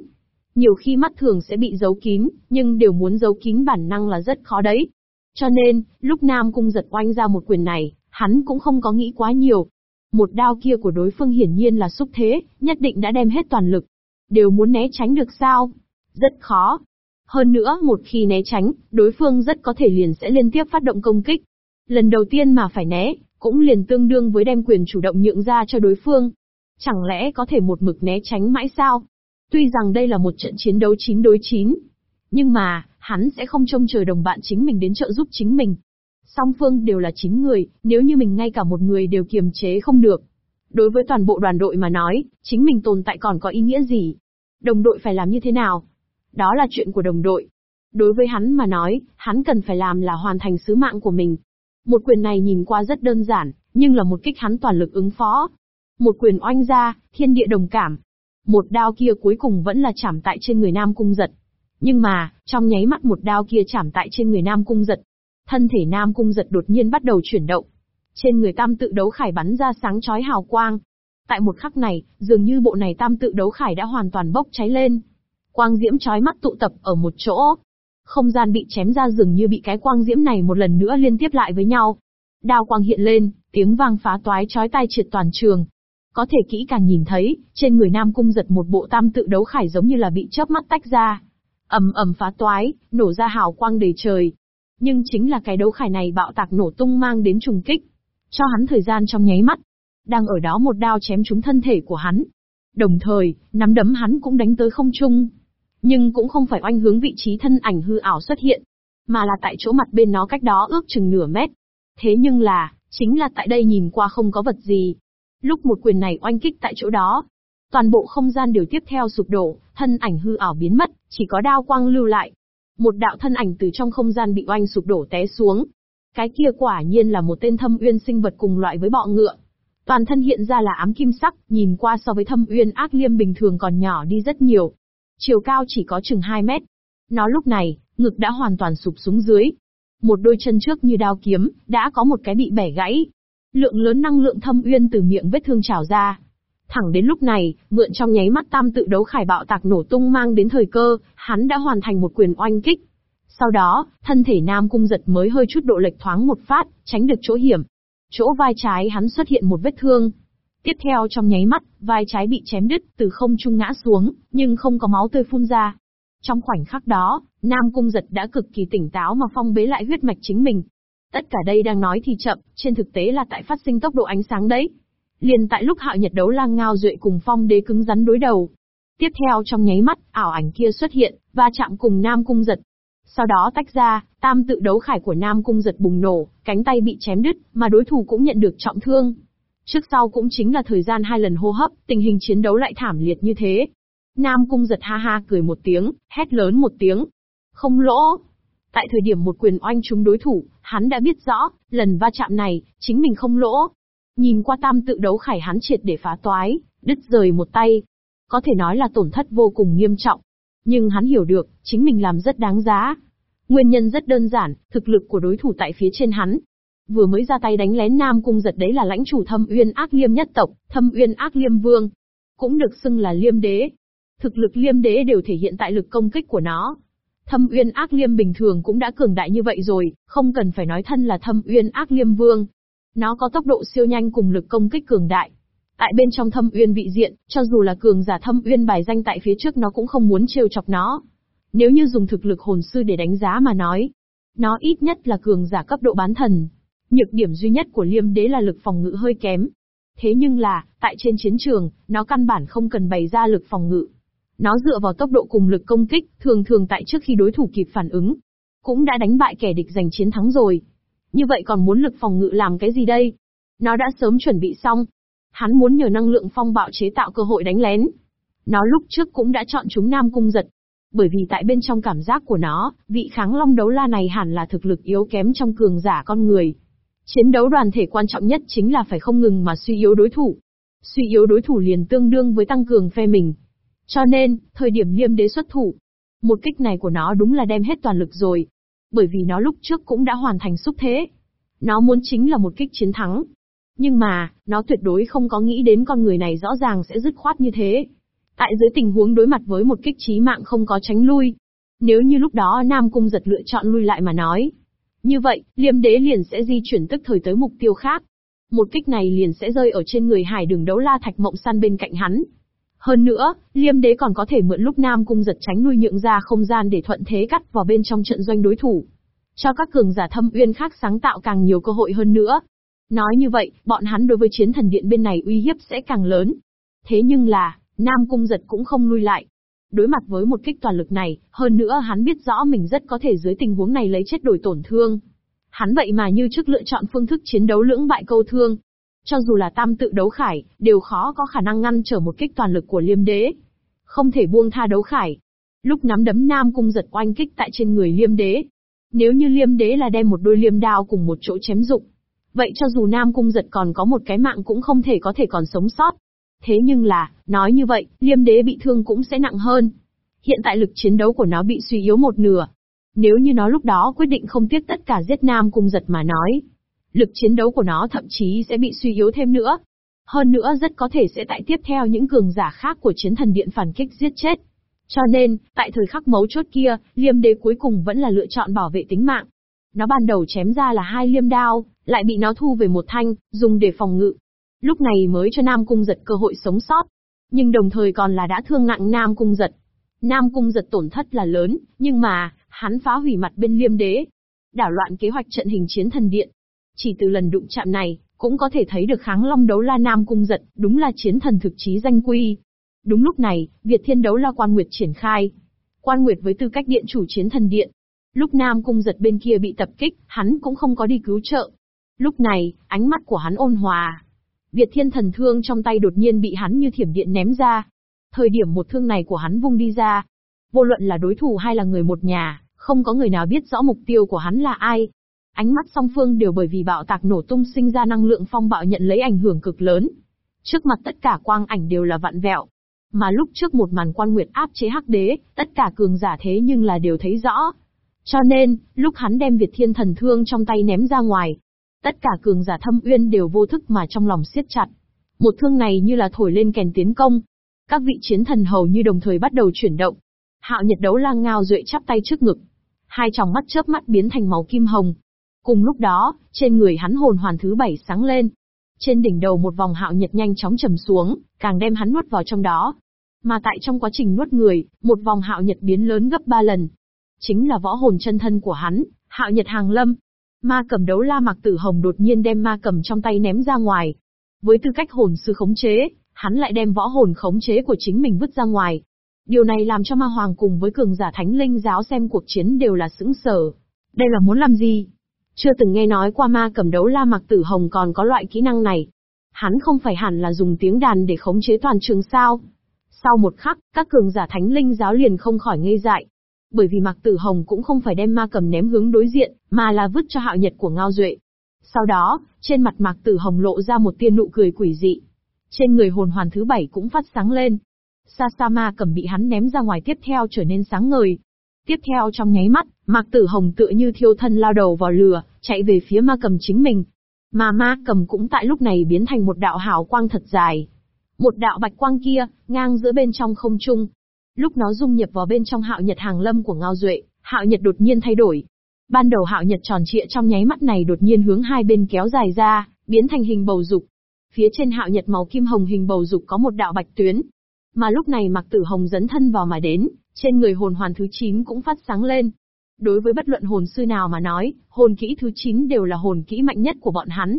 Nhiều khi mắt thường sẽ bị giấu kín, nhưng đều muốn giấu kín bản năng là rất khó đấy. Cho nên, lúc Nam Cung giật oanh ra một quyền này, hắn cũng không có nghĩ quá nhiều. Một đao kia của đối phương hiển nhiên là xúc thế, nhất định đã đem hết toàn lực. Đều muốn né tránh được sao? Rất khó. Hơn nữa, một khi né tránh, đối phương rất có thể liền sẽ liên tiếp phát động công kích. Lần đầu tiên mà phải né, cũng liền tương đương với đem quyền chủ động nhượng ra cho đối phương. Chẳng lẽ có thể một mực né tránh mãi sao? Tuy rằng đây là một trận chiến đấu 9 đối 9, nhưng mà, hắn sẽ không trông chờ đồng bạn chính mình đến trợ giúp chính mình. Song phương đều là 9 người, nếu như mình ngay cả một người đều kiềm chế không được. Đối với toàn bộ đoàn đội mà nói, chính mình tồn tại còn có ý nghĩa gì? Đồng đội phải làm như thế nào? Đó là chuyện của đồng đội. Đối với hắn mà nói, hắn cần phải làm là hoàn thành sứ mạng của mình. Một quyền này nhìn qua rất đơn giản, nhưng là một kích hắn toàn lực ứng phó. Một quyền oanh ra, thiên địa đồng cảm. Một đao kia cuối cùng vẫn là chạm tại trên người Nam Cung giật. Nhưng mà, trong nháy mắt một đao kia chạm tại trên người Nam Cung giật. Thân thể Nam Cung giật đột nhiên bắt đầu chuyển động. Trên người tam tự đấu khải bắn ra sáng chói hào quang. Tại một khắc này, dường như bộ này tam tự đấu khải đã hoàn toàn bốc cháy lên. Quang diễm chói mắt tụ tập ở một chỗ. Không gian bị chém ra dường như bị cái quang diễm này một lần nữa liên tiếp lại với nhau. Đao quang hiện lên, tiếng vang phá toái chói tai triệt toàn trường. Có thể kỹ càng nhìn thấy, trên người Nam Cung giật một bộ tam tự đấu khải giống như là bị chớp mắt tách ra. ầm ầm phá toái, nổ ra hào quang đầy trời. Nhưng chính là cái đấu khải này bạo tạc nổ tung mang đến trùng kích. Cho hắn thời gian trong nháy mắt. Đang ở đó một đao chém trúng thân thể của hắn. Đồng thời, nắm đấm hắn cũng đánh tới không trung. Nhưng cũng không phải oanh hướng vị trí thân ảnh hư ảo xuất hiện, mà là tại chỗ mặt bên nó cách đó ước chừng nửa mét. Thế nhưng là, chính là tại đây nhìn qua không có vật gì. Lúc một quyền này oanh kích tại chỗ đó, toàn bộ không gian đều tiếp theo sụp đổ, thân ảnh hư ảo biến mất, chỉ có đao quang lưu lại. Một đạo thân ảnh từ trong không gian bị oanh sụp đổ té xuống. Cái kia quả nhiên là một tên thâm uyên sinh vật cùng loại với bọ ngựa. Toàn thân hiện ra là ám kim sắc, nhìn qua so với thâm uyên ác liêm bình thường còn nhỏ đi rất nhiều. Chiều cao chỉ có chừng 2 mét. Nó lúc này, ngực đã hoàn toàn sụp xuống dưới. Một đôi chân trước như đao kiếm, đã có một cái bị bẻ gãy. Lượng lớn năng lượng thâm uyên từ miệng vết thương trào ra. Thẳng đến lúc này, mượn trong nháy mắt tam tự đấu khải bạo tạc nổ tung mang đến thời cơ, hắn đã hoàn thành một quyền oanh kích. Sau đó, thân thể Nam Cung giật mới hơi chút độ lệch thoáng một phát, tránh được chỗ hiểm. Chỗ vai trái hắn xuất hiện một vết thương. Tiếp theo trong nháy mắt, vai trái bị chém đứt, từ không trung ngã xuống, nhưng không có máu tươi phun ra. Trong khoảnh khắc đó, Nam Cung giật đã cực kỳ tỉnh táo mà phong bế lại huyết mạch chính mình. Tất cả đây đang nói thì chậm, trên thực tế là tại phát sinh tốc độ ánh sáng đấy. Liền tại lúc hạo nhật đấu lang ngao duệ cùng phong đế cứng rắn đối đầu. Tiếp theo trong nháy mắt, ảo ảnh kia xuất hiện, và chạm cùng Nam Cung giật. Sau đó tách ra, tam tự đấu khải của Nam Cung giật bùng nổ, cánh tay bị chém đứt, mà đối thủ cũng nhận được trọng thương. Trước sau cũng chính là thời gian hai lần hô hấp, tình hình chiến đấu lại thảm liệt như thế. Nam Cung giật ha ha cười một tiếng, hét lớn một tiếng. Không lỗ. Tại thời điểm một quyền oanh trúng đối thủ, hắn đã biết rõ, lần va chạm này, chính mình không lỗ. Nhìn qua tam tự đấu khải hắn triệt để phá toái, đứt rời một tay. Có thể nói là tổn thất vô cùng nghiêm trọng. Nhưng hắn hiểu được, chính mình làm rất đáng giá. Nguyên nhân rất đơn giản, thực lực của đối thủ tại phía trên hắn. Vừa mới ra tay đánh lén Nam Cung giật đấy là lãnh chủ thâm uyên ác liêm nhất tộc, thâm uyên ác liêm vương. Cũng được xưng là liêm đế. Thực lực liêm đế đều thể hiện tại lực công kích của nó. Thâm uyên ác liêm bình thường cũng đã cường đại như vậy rồi, không cần phải nói thân là thâm uyên ác liêm vương. Nó có tốc độ siêu nhanh cùng lực công kích cường đại. Tại bên trong thâm uyên vị diện, cho dù là cường giả thâm uyên bài danh tại phía trước nó cũng không muốn trêu chọc nó. Nếu như dùng thực lực hồn sư để đánh giá mà nói, nó ít nhất là cường giả cấp độ bán thần. Nhược điểm duy nhất của liêm đế là lực phòng ngự hơi kém. Thế nhưng là, tại trên chiến trường, nó căn bản không cần bày ra lực phòng ngự. Nó dựa vào tốc độ cùng lực công kích, thường thường tại trước khi đối thủ kịp phản ứng, cũng đã đánh bại kẻ địch giành chiến thắng rồi. Như vậy còn muốn lực phòng ngự làm cái gì đây? Nó đã sớm chuẩn bị xong. Hắn muốn nhờ năng lượng phong bạo chế tạo cơ hội đánh lén. Nó lúc trước cũng đã chọn chúng Nam Cung giật. Bởi vì tại bên trong cảm giác của nó, vị kháng long đấu la này hẳn là thực lực yếu kém trong cường giả con người. Chiến đấu đoàn thể quan trọng nhất chính là phải không ngừng mà suy yếu đối thủ. Suy yếu đối thủ liền tương đương với tăng cường phe mình. Cho nên, thời điểm liêm đế xuất thủ, một kích này của nó đúng là đem hết toàn lực rồi. Bởi vì nó lúc trước cũng đã hoàn thành xúc thế. Nó muốn chính là một kích chiến thắng. Nhưng mà, nó tuyệt đối không có nghĩ đến con người này rõ ràng sẽ dứt khoát như thế. Tại dưới tình huống đối mặt với một kích chí mạng không có tránh lui. Nếu như lúc đó Nam Cung giật lựa chọn lui lại mà nói. Như vậy, liêm đế liền sẽ di chuyển tức thời tới mục tiêu khác. Một kích này liền sẽ rơi ở trên người hải đường đấu la thạch mộng săn bên cạnh hắn, hơn nữa, Liêm Đế còn có thể mượn lúc Nam Cung giật tránh nuôi nhượng ra không gian để thuận thế cắt vào bên trong trận doanh đối thủ. Cho các cường giả thâm uyên khác sáng tạo càng nhiều cơ hội hơn nữa. Nói như vậy, bọn hắn đối với chiến thần điện bên này uy hiếp sẽ càng lớn. Thế nhưng là, Nam Cung giật cũng không lui lại. Đối mặt với một kích toàn lực này, hơn nữa hắn biết rõ mình rất có thể dưới tình huống này lấy chết đổi tổn thương. Hắn vậy mà như trước lựa chọn phương thức chiến đấu lưỡng bại câu thương, cho dù là tam tự đấu khải, đều khó có khả năng ngăn trở một kích toàn lực của liêm đế. Không thể buông tha đấu khải. Lúc nắm đấm nam cung giật oanh kích tại trên người liêm đế. Nếu như liêm đế là đem một đôi liêm đao cùng một chỗ chém dụng. Vậy cho dù nam cung giật còn có một cái mạng cũng không thể có thể còn sống sót. Thế nhưng là, nói như vậy, liêm đế bị thương cũng sẽ nặng hơn. Hiện tại lực chiến đấu của nó bị suy yếu một nửa. Nếu như nó lúc đó quyết định không tiếc tất cả giết nam cung giật mà nói, lực chiến đấu của nó thậm chí sẽ bị suy yếu thêm nữa. Hơn nữa rất có thể sẽ tại tiếp theo những cường giả khác của chiến thần điện phản kích giết chết. Cho nên, tại thời khắc mấu chốt kia, liêm đế cuối cùng vẫn là lựa chọn bảo vệ tính mạng. Nó ban đầu chém ra là hai liêm đao, lại bị nó thu về một thanh, dùng để phòng ngự. Lúc này mới cho Nam Cung giật cơ hội sống sót. Nhưng đồng thời còn là đã thương nặng Nam Cung giật. Nam Cung giật tổn thất là lớn, nhưng mà, hắn phá hủy mặt bên liêm đế. Đảo loạn kế hoạch trận hình chiến thần điện, chỉ từ lần đụng chạm này, cũng có thể thấy được kháng long đấu la nam cung giật, đúng là chiến thần thực chí danh quy. Đúng lúc này, Việt thiên đấu la quan nguyệt triển khai. Quan nguyệt với tư cách điện chủ chiến thần điện. Lúc nam cung giật bên kia bị tập kích, hắn cũng không có đi cứu trợ. Lúc này, ánh mắt của hắn ôn hòa. Việt thiên thần thương trong tay đột nhiên bị hắn như thiểm điện ném ra. Thời điểm một thương này của hắn vung đi ra. Vô luận là đối thủ hay là người một nhà, Không có người nào biết rõ mục tiêu của hắn là ai. Ánh mắt song phương đều bởi vì bạo tạc nổ tung sinh ra năng lượng phong bạo nhận lấy ảnh hưởng cực lớn. Trước mặt tất cả quang ảnh đều là vặn vẹo. Mà lúc trước một màn quan nguyệt áp chế hắc đế, tất cả cường giả thế nhưng là đều thấy rõ. Cho nên, lúc hắn đem Việt Thiên Thần Thương trong tay ném ra ngoài, tất cả cường giả thâm uyên đều vô thức mà trong lòng siết chặt. Một thương này như là thổi lên kèn tiến công. Các vị chiến thần hầu như đồng thời bắt đầu chuyển động. Hạo Nhật đấu lang ngao duệ chắp tay trước ngực. Hai tròng mắt chớp mắt biến thành màu kim hồng. Cùng lúc đó, trên người hắn hồn hoàn thứ bảy sáng lên. Trên đỉnh đầu một vòng hạo nhật nhanh chóng trầm xuống, càng đem hắn nuốt vào trong đó. Mà tại trong quá trình nuốt người, một vòng hạo nhật biến lớn gấp ba lần. Chính là võ hồn chân thân của hắn, hạo nhật hàng lâm. Ma cầm đấu la mặc tử hồng đột nhiên đem ma cầm trong tay ném ra ngoài. Với tư cách hồn sư khống chế, hắn lại đem võ hồn khống chế của chính mình vứt ra ngoài. Điều này làm cho ma hoàng cùng với cường giả thánh linh giáo xem cuộc chiến đều là sững sờ. Đây là muốn làm gì? Chưa từng nghe nói qua ma cầm đấu la mặc tử hồng còn có loại kỹ năng này. Hắn không phải hẳn là dùng tiếng đàn để khống chế toàn trường sao? Sau một khắc, các cường giả thánh linh giáo liền không khỏi ngây dại. Bởi vì Mạc Tử Hồng cũng không phải đem ma cầm ném hướng đối diện, mà là vứt cho hạo nhật của Ngao Duệ. Sau đó, trên mặt Mạc Tử Hồng lộ ra một tia nụ cười quỷ dị. Trên người hồn hoàn thứ bảy cũng phát sáng lên. Sa sa ma cầm bị hắn ném ra ngoài tiếp theo trở nên sáng ngời. Tiếp theo trong nháy mắt, Mạc Tử Hồng tựa như thiêu thân lao đầu vào lửa, chạy về phía ma cầm chính mình. Mà ma cầm cũng tại lúc này biến thành một đạo hào quang thật dài. Một đạo bạch quang kia, ngang giữa bên trong không trung. Lúc nó dung nhập vào bên trong hạo nhật hàng lâm của Ngao Duệ, hạo nhật đột nhiên thay đổi. Ban đầu hạo nhật tròn trịa trong nháy mắt này đột nhiên hướng hai bên kéo dài ra, biến thành hình bầu dục. Phía trên hạo nhật màu kim hồng hình bầu dục có một đạo bạch tuyến. Mà lúc này mặc tử hồng dấn thân vào mà đến, trên người hồn hoàn thứ 9 cũng phát sáng lên. Đối với bất luận hồn sư nào mà nói, hồn kỹ thứ 9 đều là hồn kỹ mạnh nhất của bọn hắn.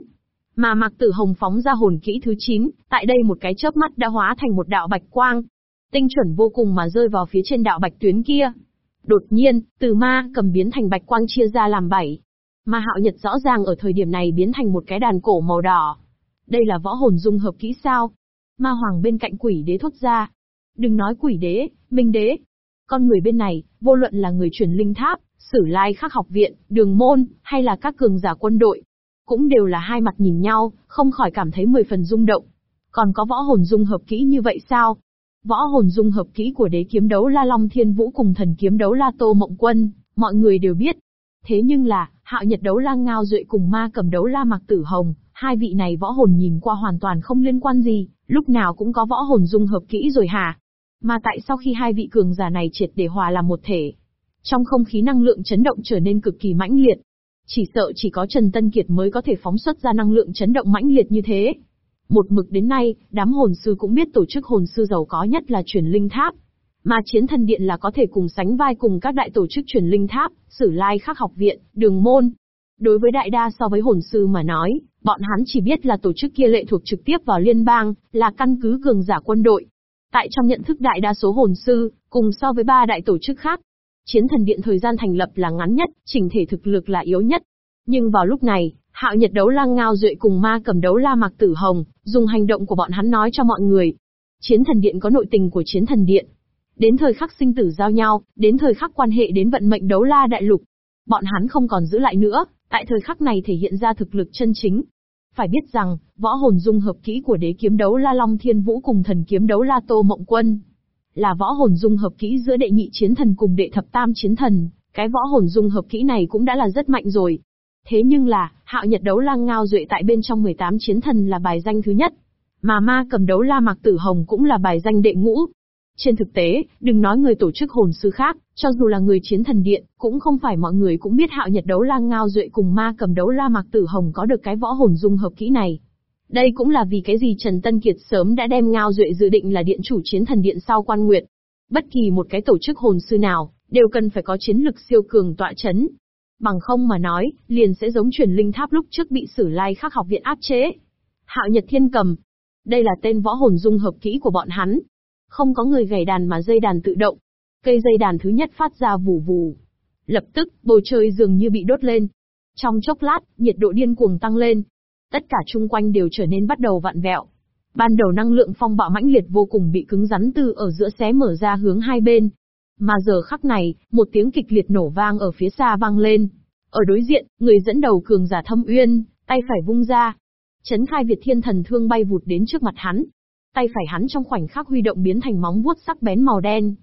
Mà mặc Tử Hồng phóng ra hồn kỹ thứ 9, tại đây một cái chớp mắt đã hóa thành một đạo bạch quang. Tinh chuẩn vô cùng mà rơi vào phía trên đạo bạch tuyến kia. Đột nhiên, từ ma cầm biến thành bạch quang chia ra làm bảy. Mà hạo nhật rõ ràng ở thời điểm này biến thành một cái đàn cổ màu đỏ. Đây là võ hồn dung hợp kỹ sao? Ma hoàng bên cạnh quỷ đế thốt ra. Đừng nói quỷ đế, minh đế. Con người bên này, vô luận là người truyền linh tháp, sử lai khắc học viện, đường môn, hay là các cường giả quân đội, cũng đều là hai mặt nhìn nhau, không khỏi cảm thấy mười phần rung động. Còn có võ hồn dung hợp kỹ như vậy sao? Võ hồn dung hợp kỹ của đế kiếm đấu La Long Thiên Vũ cùng thần kiếm đấu La Tô Mộng Quân, mọi người đều biết. Thế nhưng là, hạo nhật đấu La Ngao Duệ cùng ma cầm đấu La Mạc Tử Hồng, hai vị này võ hồn nhìn qua hoàn toàn không liên quan gì, lúc nào cũng có võ hồn dung hợp kỹ rồi hả? Mà tại sau khi hai vị cường giả này triệt để hòa làm một thể, trong không khí năng lượng chấn động trở nên cực kỳ mãnh liệt, chỉ sợ chỉ có Trần Tân Kiệt mới có thể phóng xuất ra năng lượng chấn động mãnh liệt như thế. Một mực đến nay, đám hồn sư cũng biết tổ chức hồn sư giàu có nhất là truyền linh tháp. Mà chiến thần điện là có thể cùng sánh vai cùng các đại tổ chức truyền linh tháp, sử lai khắc học viện, đường môn. Đối với đại đa so với hồn sư mà nói, bọn hắn chỉ biết là tổ chức kia lệ thuộc trực tiếp vào liên bang, là căn cứ cường giả quân đội. Tại trong nhận thức đại đa số hồn sư, cùng so với ba đại tổ chức khác, Chiến thần điện thời gian thành lập là ngắn nhất, chỉnh thể thực lực là yếu nhất. Nhưng vào lúc này, hạo nhật đấu lang ngao duệ cùng ma cầm đấu la mạc tử hồng, dùng hành động của bọn hắn nói cho mọi người. Chiến thần điện có nội tình của chiến thần điện. Đến thời khắc sinh tử giao nhau, đến thời khắc quan hệ đến vận mệnh đấu la đại lục. Bọn hắn không còn giữ lại nữa, tại thời khắc này thể hiện ra thực lực chân chính. Phải biết rằng, võ hồn dung hợp kỹ của đế kiếm đấu la Long Thiên Vũ cùng thần kiếm đấu la Tô Mộng Quân, là võ hồn dung hợp kỹ giữa đệ nhị chiến thần cùng đệ thập tam chiến thần, cái võ hồn dung hợp kỹ này cũng đã là rất mạnh rồi. Thế nhưng là, hạo nhật đấu lang ngao duệ tại bên trong 18 chiến thần là bài danh thứ nhất. Mà ma cầm đấu la mạc tử hồng cũng là bài danh đệ ngũ. Trên thực tế, đừng nói người tổ chức hồn sư khác, cho dù là người chiến thần điện, cũng không phải mọi người cũng biết hạo nhật đấu lang ngao duệ cùng ma cầm đấu la mạc tử hồng có được cái võ hồn dung hợp kỹ này. Đây cũng là vì cái gì Trần Tân Kiệt sớm đã đem Ngao Duệ dự định là điện chủ chiến thần điện sau quan nguyệt. Bất kỳ một cái tổ chức hồn sư nào, đều cần phải có chiến lực siêu cường tọa chấn. Bằng không mà nói, liền sẽ giống truyền linh tháp lúc trước bị sử lai khắc học viện áp chế. Hạo Nhật Thiên Cầm. Đây là tên võ hồn dung hợp kỹ của bọn hắn. Không có người gảy đàn mà dây đàn tự động. Cây dây đàn thứ nhất phát ra vù vù. Lập tức, bầu trời dường như bị đốt lên. Trong chốc lát, nhiệt độ điên cuồng tăng lên, tất cả chung quanh đều trở nên bắt đầu vặn vẹo. Ban đầu năng lượng phong bạo mãnh liệt vô cùng bị cứng rắn từ ở giữa xé mở ra hướng hai bên. Mà giờ khắc này, một tiếng kịch liệt nổ vang ở phía xa vang lên. Ở đối diện, người dẫn đầu cường giả thâm uyên, tay phải vung ra. Chấn khai Việt thiên thần thương bay vụt đến trước mặt hắn. Tay phải hắn trong khoảnh khắc huy động biến thành móng vuốt sắc bén màu đen.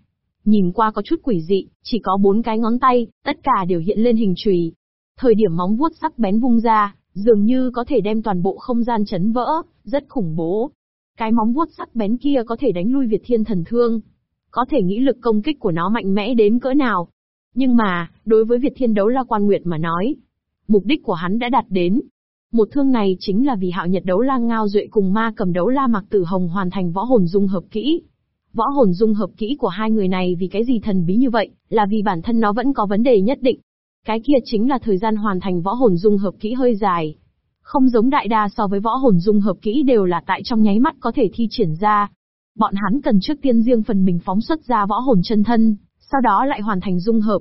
Nhìn qua có chút quỷ dị, chỉ có bốn cái ngón tay, tất cả đều hiện lên hình chùy. Thời điểm móng vuốt sắc bén vung ra, dường như có thể đem toàn bộ không gian chấn vỡ, rất khủng bố. Cái móng vuốt sắc bén kia có thể đánh lui Việt Thiên Thần Thương. Có thể nghĩ lực công kích của nó mạnh mẽ đến cỡ nào. Nhưng mà, đối với Việt Thiên Đấu La Quan Nguyệt mà nói, mục đích của hắn đã đạt đến. Một thương này chính là vì hạo nhật đấu la ngao duệ cùng ma cầm đấu la mặc tử hồng hoàn thành võ hồn dung hợp kỹ. Võ hồn dung hợp kỹ của hai người này vì cái gì thần bí như vậy, là vì bản thân nó vẫn có vấn đề nhất định. Cái kia chính là thời gian hoàn thành võ hồn dung hợp kỹ hơi dài. Không giống đại đa so với võ hồn dung hợp kỹ đều là tại trong nháy mắt có thể thi triển ra. Bọn hắn cần trước tiên riêng phần mình phóng xuất ra võ hồn chân thân, sau đó lại hoàn thành dung hợp.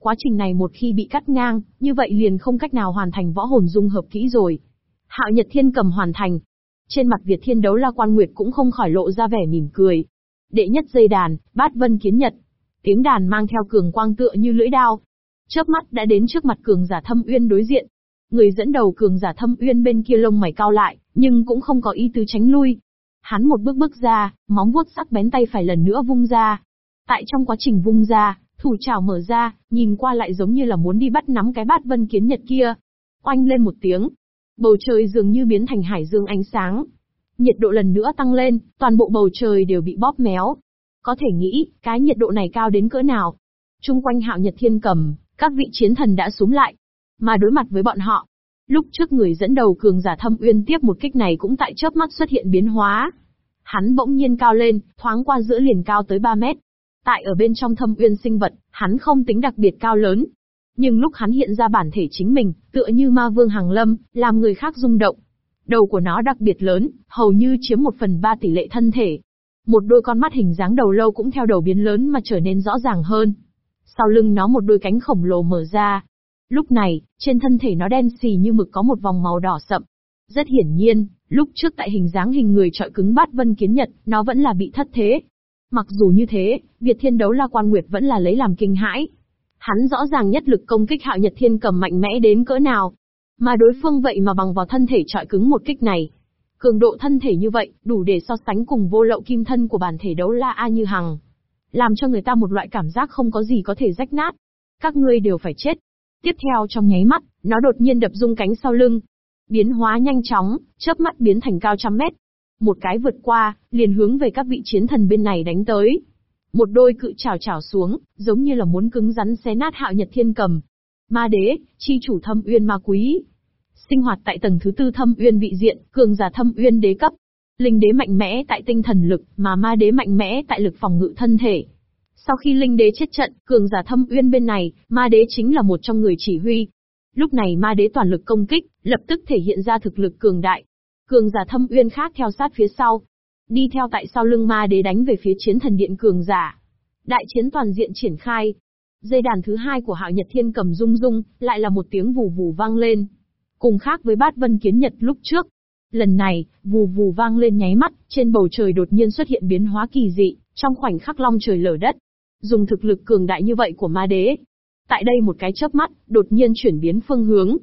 Quá trình này một khi bị cắt ngang, như vậy liền không cách nào hoàn thành võ hồn dung hợp kỹ rồi. Hạo Nhật Thiên cầm hoàn thành. Trên mặt Việt Thiên đấu la quan nguyệt cũng không khỏi lộ ra vẻ mỉm cười. Đệ nhất dây đàn, bát vân kiến nhật. Tiếng đàn mang theo cường quang tựa như lưỡi đao, chớp mắt đã đến trước mặt cường giả thâm uyên đối diện. Người dẫn đầu cường giả thâm uyên bên kia lông mày cao lại, nhưng cũng không có ý tứ tránh lui. Hắn một bước bước ra, móng vuốt sắc bén tay phải lần nữa vung ra. Tại trong quá trình vung ra, thủ trảo mở ra, nhìn qua lại giống như là muốn đi bắt nắm cái bát vân kiến nhật kia. Oanh lên một tiếng. Bầu trời dường như biến thành hải dương ánh sáng. Nhiệt độ lần nữa tăng lên, toàn bộ bầu trời đều bị bóp méo. Có thể nghĩ, cái nhiệt độ này cao đến cỡ nào. Trung quanh hạo nhật thiên cầm, các vị chiến thần đã súng lại. Mà đối mặt với bọn họ, lúc trước người dẫn đầu cường giả thâm uyên tiếp một kích này cũng tại chớp mắt xuất hiện biến hóa. Hắn bỗng nhiên cao lên, thoáng qua giữa liền cao tới 3 mét. Tại ở bên trong thâm uyên sinh vật, hắn không tính đặc biệt cao lớn. Nhưng lúc hắn hiện ra bản thể chính mình, tựa như ma vương hàng lâm, làm người khác rung động. Đầu của nó đặc biệt lớn, hầu như chiếm một phần ba tỷ lệ thân thể. Một đôi con mắt hình dáng đầu lâu cũng theo đầu biến lớn mà trở nên rõ ràng hơn. Sau lưng nó một đôi cánh khổng lồ mở ra. Lúc này, trên thân thể nó đen xì như mực có một vòng màu đỏ sậm. Rất hiển nhiên, lúc trước tại hình dáng hình người trọi cứng bát vân kiến nhật, nó vẫn là bị thất thế. Mặc dù như thế, Việt Thiên Đấu La Quan Nguyệt vẫn là lấy làm kinh hãi. Hắn rõ ràng nhất lực công kích hạo nhật thiên cầm mạnh mẽ đến cỡ nào. Mà đối phương vậy mà bằng vào thân thể trọi cứng một kích này. Cường độ thân thể như vậy, đủ để so sánh cùng vô lậu kim thân của bản thể đấu la A Như Hằng làm cho người ta một loại cảm giác không có gì có thể rách nát. Các ngươi đều phải chết. Tiếp theo trong nháy mắt, nó đột nhiên đập rung cánh sau lưng. Biến hóa nhanh chóng, chớp mắt biến thành cao trăm mét. Một cái vượt qua, liền hướng về các vị chiến thần bên này đánh tới. Một đôi cự chảo chảo xuống, giống như là muốn cứng rắn xé nát hạo nhật thiên cầm. Ma đế, chi chủ thâm uyên ma quý. Sinh hoạt tại tầng thứ tư thâm uyên vị diện, cường giả thâm uyên đế cấp, Linh đế mạnh mẽ tại tinh thần lực, mà ma đế mạnh mẽ tại lực phòng ngự thân thể. Sau khi linh đế chết trận, cường giả thâm uyên bên này, ma đế chính là một trong người chỉ huy. Lúc này ma đế toàn lực công kích, lập tức thể hiện ra thực lực cường đại. Cường giả thâm uyên khác theo sát phía sau. Đi theo tại sau lưng ma đế đánh về phía chiến thần điện cường giả. Đại chiến toàn diện triển khai. Dây đàn thứ hai của hạo nhật thiên cầm rung rung, lại là một tiếng vù vù vang lên. Cùng khác với bát vân kiến nhật lúc trước, Lần này, vù vù vang lên nháy mắt, trên bầu trời đột nhiên xuất hiện biến hóa kỳ dị, trong khoảnh khắc long trời lở đất. Dùng thực lực cường đại như vậy của ma đế. Tại đây một cái chớp mắt, đột nhiên chuyển biến phương hướng.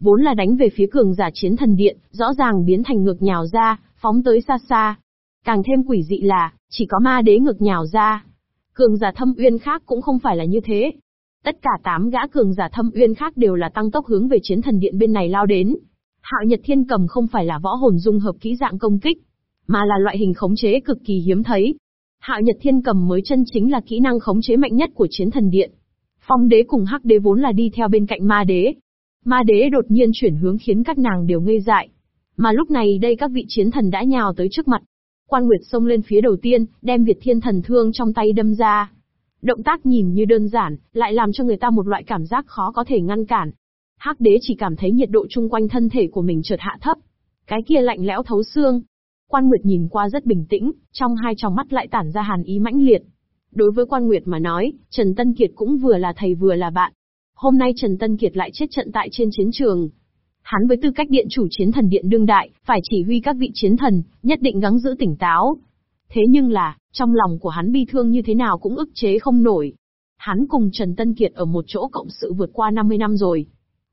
Vốn là đánh về phía cường giả chiến thần điện, rõ ràng biến thành ngược nhào ra, phóng tới xa xa. Càng thêm quỷ dị là, chỉ có ma đế ngược nhào ra. Cường giả thâm uyên khác cũng không phải là như thế. Tất cả tám gã cường giả thâm uyên khác đều là tăng tốc hướng về chiến thần điện bên này lao đến. Hạo Nhật Thiên Cầm không phải là võ hồn dung hợp kỹ dạng công kích, mà là loại hình khống chế cực kỳ hiếm thấy. Hạo Nhật Thiên Cầm mới chân chính là kỹ năng khống chế mạnh nhất của chiến thần điện. Phong đế cùng hắc đế vốn là đi theo bên cạnh ma đế. Ma đế đột nhiên chuyển hướng khiến các nàng đều ngây dại. Mà lúc này đây các vị chiến thần đã nhào tới trước mặt. Quan Nguyệt xông lên phía đầu tiên, đem Việt Thiên Thần Thương trong tay đâm ra. Động tác nhìn như đơn giản, lại làm cho người ta một loại cảm giác khó có thể ngăn cản. Hắc đế chỉ cảm thấy nhiệt độ chung quanh thân thể của mình chợt hạ thấp. Cái kia lạnh lẽo thấu xương. Quan Nguyệt nhìn qua rất bình tĩnh, trong hai tròng mắt lại tản ra hàn ý mãnh liệt. Đối với Quan Nguyệt mà nói, Trần Tân Kiệt cũng vừa là thầy vừa là bạn. Hôm nay Trần Tân Kiệt lại chết trận tại trên chiến trường. Hắn với tư cách điện chủ chiến thần điện đương đại, phải chỉ huy các vị chiến thần, nhất định gắng giữ tỉnh táo. Thế nhưng là, trong lòng của hắn bi thương như thế nào cũng ức chế không nổi. Hắn cùng Trần Tân Kiệt ở một chỗ cộng sự vượt qua 50 năm rồi.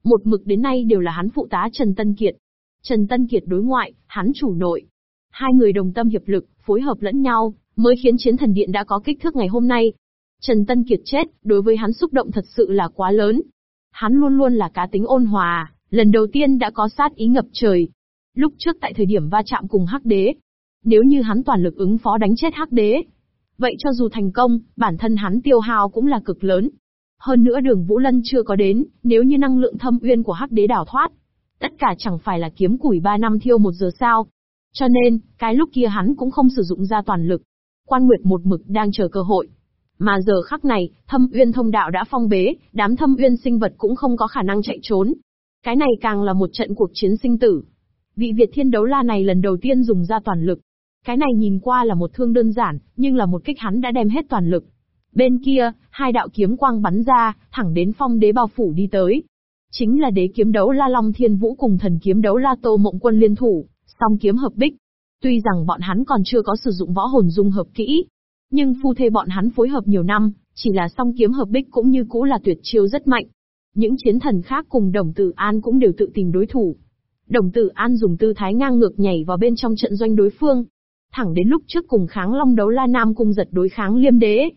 Một mực đến nay đều là hắn phụ tá Trần Tân Kiệt. Trần Tân Kiệt đối ngoại, hắn chủ nội. Hai người đồng tâm hiệp lực, phối hợp lẫn nhau, mới khiến chiến thần điện đã có kích thước ngày hôm nay. Trần Tân Kiệt chết, đối với hắn xúc động thật sự là quá lớn. Hắn luôn luôn là cá tính ôn hòa, lần đầu tiên đã có sát ý ngập trời. Lúc trước tại thời điểm va chạm cùng Hắc Đế, nếu như hắn toàn lực ứng phó đánh chết Hắc Đế, vậy cho dù thành công, bản thân hắn tiêu hao cũng là cực lớn. Hơn nữa đường Vũ Lân chưa có đến, nếu như năng lượng thâm uyên của Hắc Đế đảo thoát, tất cả chẳng phải là kiếm củi ba năm thiêu một giờ sao. Cho nên, cái lúc kia hắn cũng không sử dụng ra toàn lực. Quan Nguyệt một mực đang chờ cơ hội. Mà giờ khắc này, thâm uyên thông đạo đã phong bế, đám thâm uyên sinh vật cũng không có khả năng chạy trốn. Cái này càng là một trận cuộc chiến sinh tử. Vị Việt thiên đấu la này lần đầu tiên dùng ra toàn lực. Cái này nhìn qua là một thương đơn giản, nhưng là một kích hắn đã đem hết toàn lực. Bên kia, hai đạo kiếm quang bắn ra, thẳng đến phong đế bao phủ đi tới. Chính là đế kiếm đấu la Long Thiên Vũ cùng thần kiếm đấu la Tô Mộng Quân liên thủ, song kiếm hợp bích. Tuy rằng bọn hắn còn chưa có sử dụng võ hồn dung hợp kỹ, nhưng phu thê bọn hắn phối hợp nhiều năm, chỉ là song kiếm hợp bích cũng như cũ là tuyệt chiêu rất mạnh. Những chiến thần khác cùng Đồng Tử An cũng đều tự tìm đối thủ. Đồng Tử An dùng tư thái ngang ngược nhảy vào bên trong trận doanh đối phương. Thẳng đến lúc trước cùng kháng long đấu la nam cung giật đối kháng liêm đế.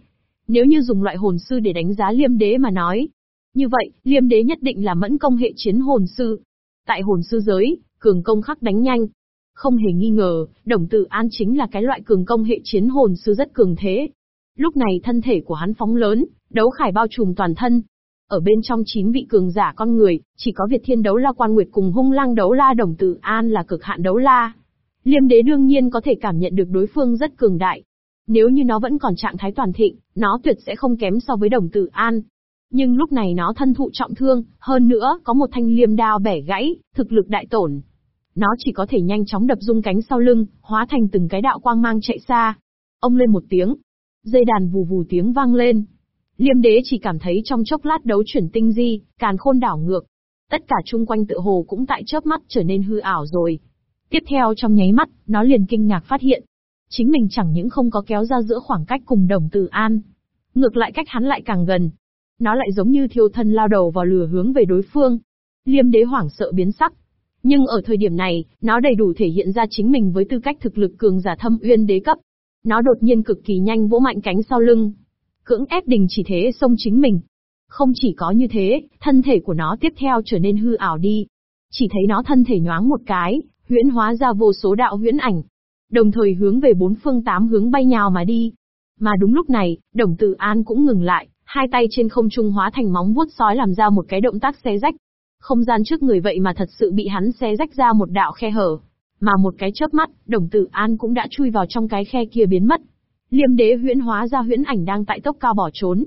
Nếu như dùng loại hồn sư để đánh giá liêm đế mà nói. Như vậy, liêm đế nhất định là mẫn công hệ chiến hồn sư. Tại hồn sư giới, cường công khắc đánh nhanh, không hề nghi ngờ, Đồng Tử An chính là cái loại cường công hệ chiến hồn sư rất cường thế. Lúc này thân thể của hắn phóng lớn, đấu khải bao trùm toàn thân. Ở bên trong chín vị cường giả con người, chỉ có Việt Thiên đấu la quan nguyệt cùng hung lang đấu la Đồng Tử An là cực hạn đấu la. Liêm đế đương nhiên có thể cảm nhận được đối phương rất cường đại. Nếu như nó vẫn còn trạng thái toàn thịnh, nó tuyệt sẽ không kém so với Đồng Tử An. Nhưng lúc này nó thân thụ trọng thương, hơn nữa có một thanh liêm đao bẻ gãy, thực lực đại tổn, nó chỉ có thể nhanh chóng đập rung cánh sau lưng, hóa thành từng cái đạo quang mang chạy xa. Ông lên một tiếng. Dây đàn vù vù tiếng vang lên. Liêm đế chỉ cảm thấy trong chốc lát đấu chuyển tinh di, càn khôn đảo ngược. Tất cả chung quanh tự hồ cũng tại chớp mắt trở nên hư ảo rồi. Tiếp theo trong nháy mắt, nó liền kinh ngạc phát hiện. Chính mình chẳng những không có kéo ra giữa khoảng cách cùng đồng tử an. Ngược lại cách hắn lại càng gần. Nó lại giống như thiêu thân lao đầu vào lửa hướng về đối phương. Liêm đế hoảng sợ biến sắc, nhưng ở thời điểm này, nó đầy đủ thể hiện ra chính mình với tư cách thực lực cường giả thâm uyên đế cấp. Nó đột nhiên cực kỳ nhanh vỗ mạnh cánh sau lưng. Cưỡng ép đình chỉ thế xông chính mình. Không chỉ có như thế, thân thể của nó tiếp theo trở nên hư ảo đi. Chỉ thấy nó thân thể nhoáng một cái, huyễn hóa ra vô số đạo huyễn ảnh. Đồng thời hướng về bốn phương tám hướng bay nhào mà đi. Mà đúng lúc này, đồng tử an cũng ngừng lại, hai tay trên không trung hóa thành móng vuốt sói làm ra một cái động tác xé rách, không gian trước người vậy mà thật sự bị hắn xé rách ra một đạo khe hở. Mà một cái chớp mắt, đồng tử an cũng đã chui vào trong cái khe kia biến mất. Liêm đế huyễn hóa ra huyễn ảnh đang tại tốc cao bỏ trốn.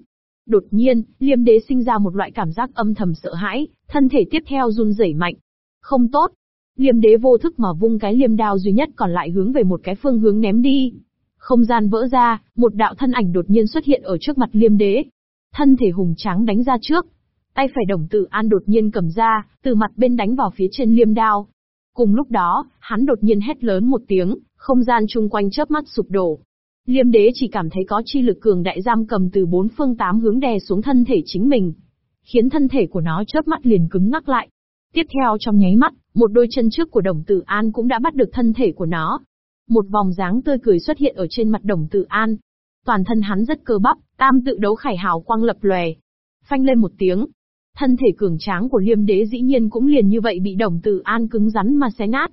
Đột nhiên, liêm đế sinh ra một loại cảm giác âm thầm sợ hãi, thân thể tiếp theo run rẩy mạnh. Không tốt. Liêm đế vô thức mà vung cái liêm đao duy nhất còn lại hướng về một cái phương hướng ném đi. Không gian vỡ ra, một đạo thân ảnh đột nhiên xuất hiện ở trước mặt liêm đế. Thân thể hùng tráng đánh ra trước, Tay phải đồng tử an đột nhiên cầm ra, từ mặt bên đánh vào phía trên liêm đao. Cùng lúc đó, hắn đột nhiên hét lớn một tiếng, không gian chung quanh chớp mắt sụp đổ. Liêm đế chỉ cảm thấy có chi lực cường đại giam cầm từ bốn phương tám hướng đè xuống thân thể chính mình. Khiến thân thể của nó chớp mắt liền cứng ngắc lại. Tiếp theo trong nháy mắt, một đôi chân trước của đồng tử an cũng đã bắt được thân thể của nó. Một vòng dáng tươi cười xuất hiện ở trên mặt đồng tử an. Toàn thân hắn rất cơ bắp, tam tự đấu khải hào quang lập lòe. Phanh lên một tiếng, Thân thể cường tráng của liêm đế dĩ nhiên cũng liền như vậy bị đồng tử an cứng rắn mà xé nát.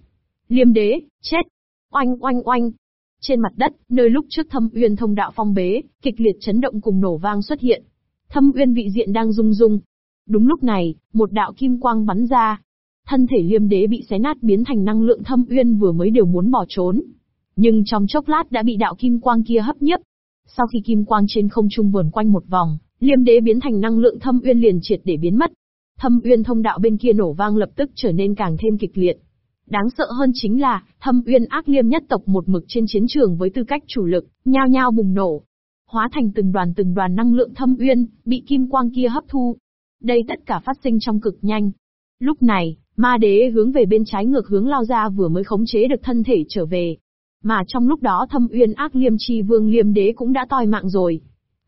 Liêm đế, chết! Oanh oanh oanh! Trên mặt đất, nơi lúc trước thâm uyên thông đạo phong bế, kịch liệt chấn động cùng nổ vang xuất hiện. Thâm uyên vị diện đang rung rung. Đúng lúc này, một đạo kim quang bắn ra. Thân thể liêm đế bị xé nát biến thành năng lượng thâm uyên vừa mới đều muốn bỏ trốn. Nhưng trong chốc lát đã bị đạo kim quang kia hấp nhấp. Sau khi kim quang trên không trung vườn quanh một vòng, Liêm đế biến thành năng lượng thâm uyên liền triệt để biến mất. Thâm uyên thông đạo bên kia nổ vang lập tức trở nên càng thêm kịch liệt. Đáng sợ hơn chính là, thâm uyên ác liêm nhất tộc một mực trên chiến trường với tư cách chủ lực, nhao nhao bùng nổ. Hóa thành từng đoàn từng đoàn năng lượng thâm uyên, bị kim quang kia hấp thu. Đây tất cả phát sinh trong cực nhanh. Lúc này, ma đế hướng về bên trái ngược hướng lao ra vừa mới khống chế được thân thể trở về. Mà trong lúc đó thâm uyên ác liêm chi vương liêm đế cũng đã toi mạng rồi.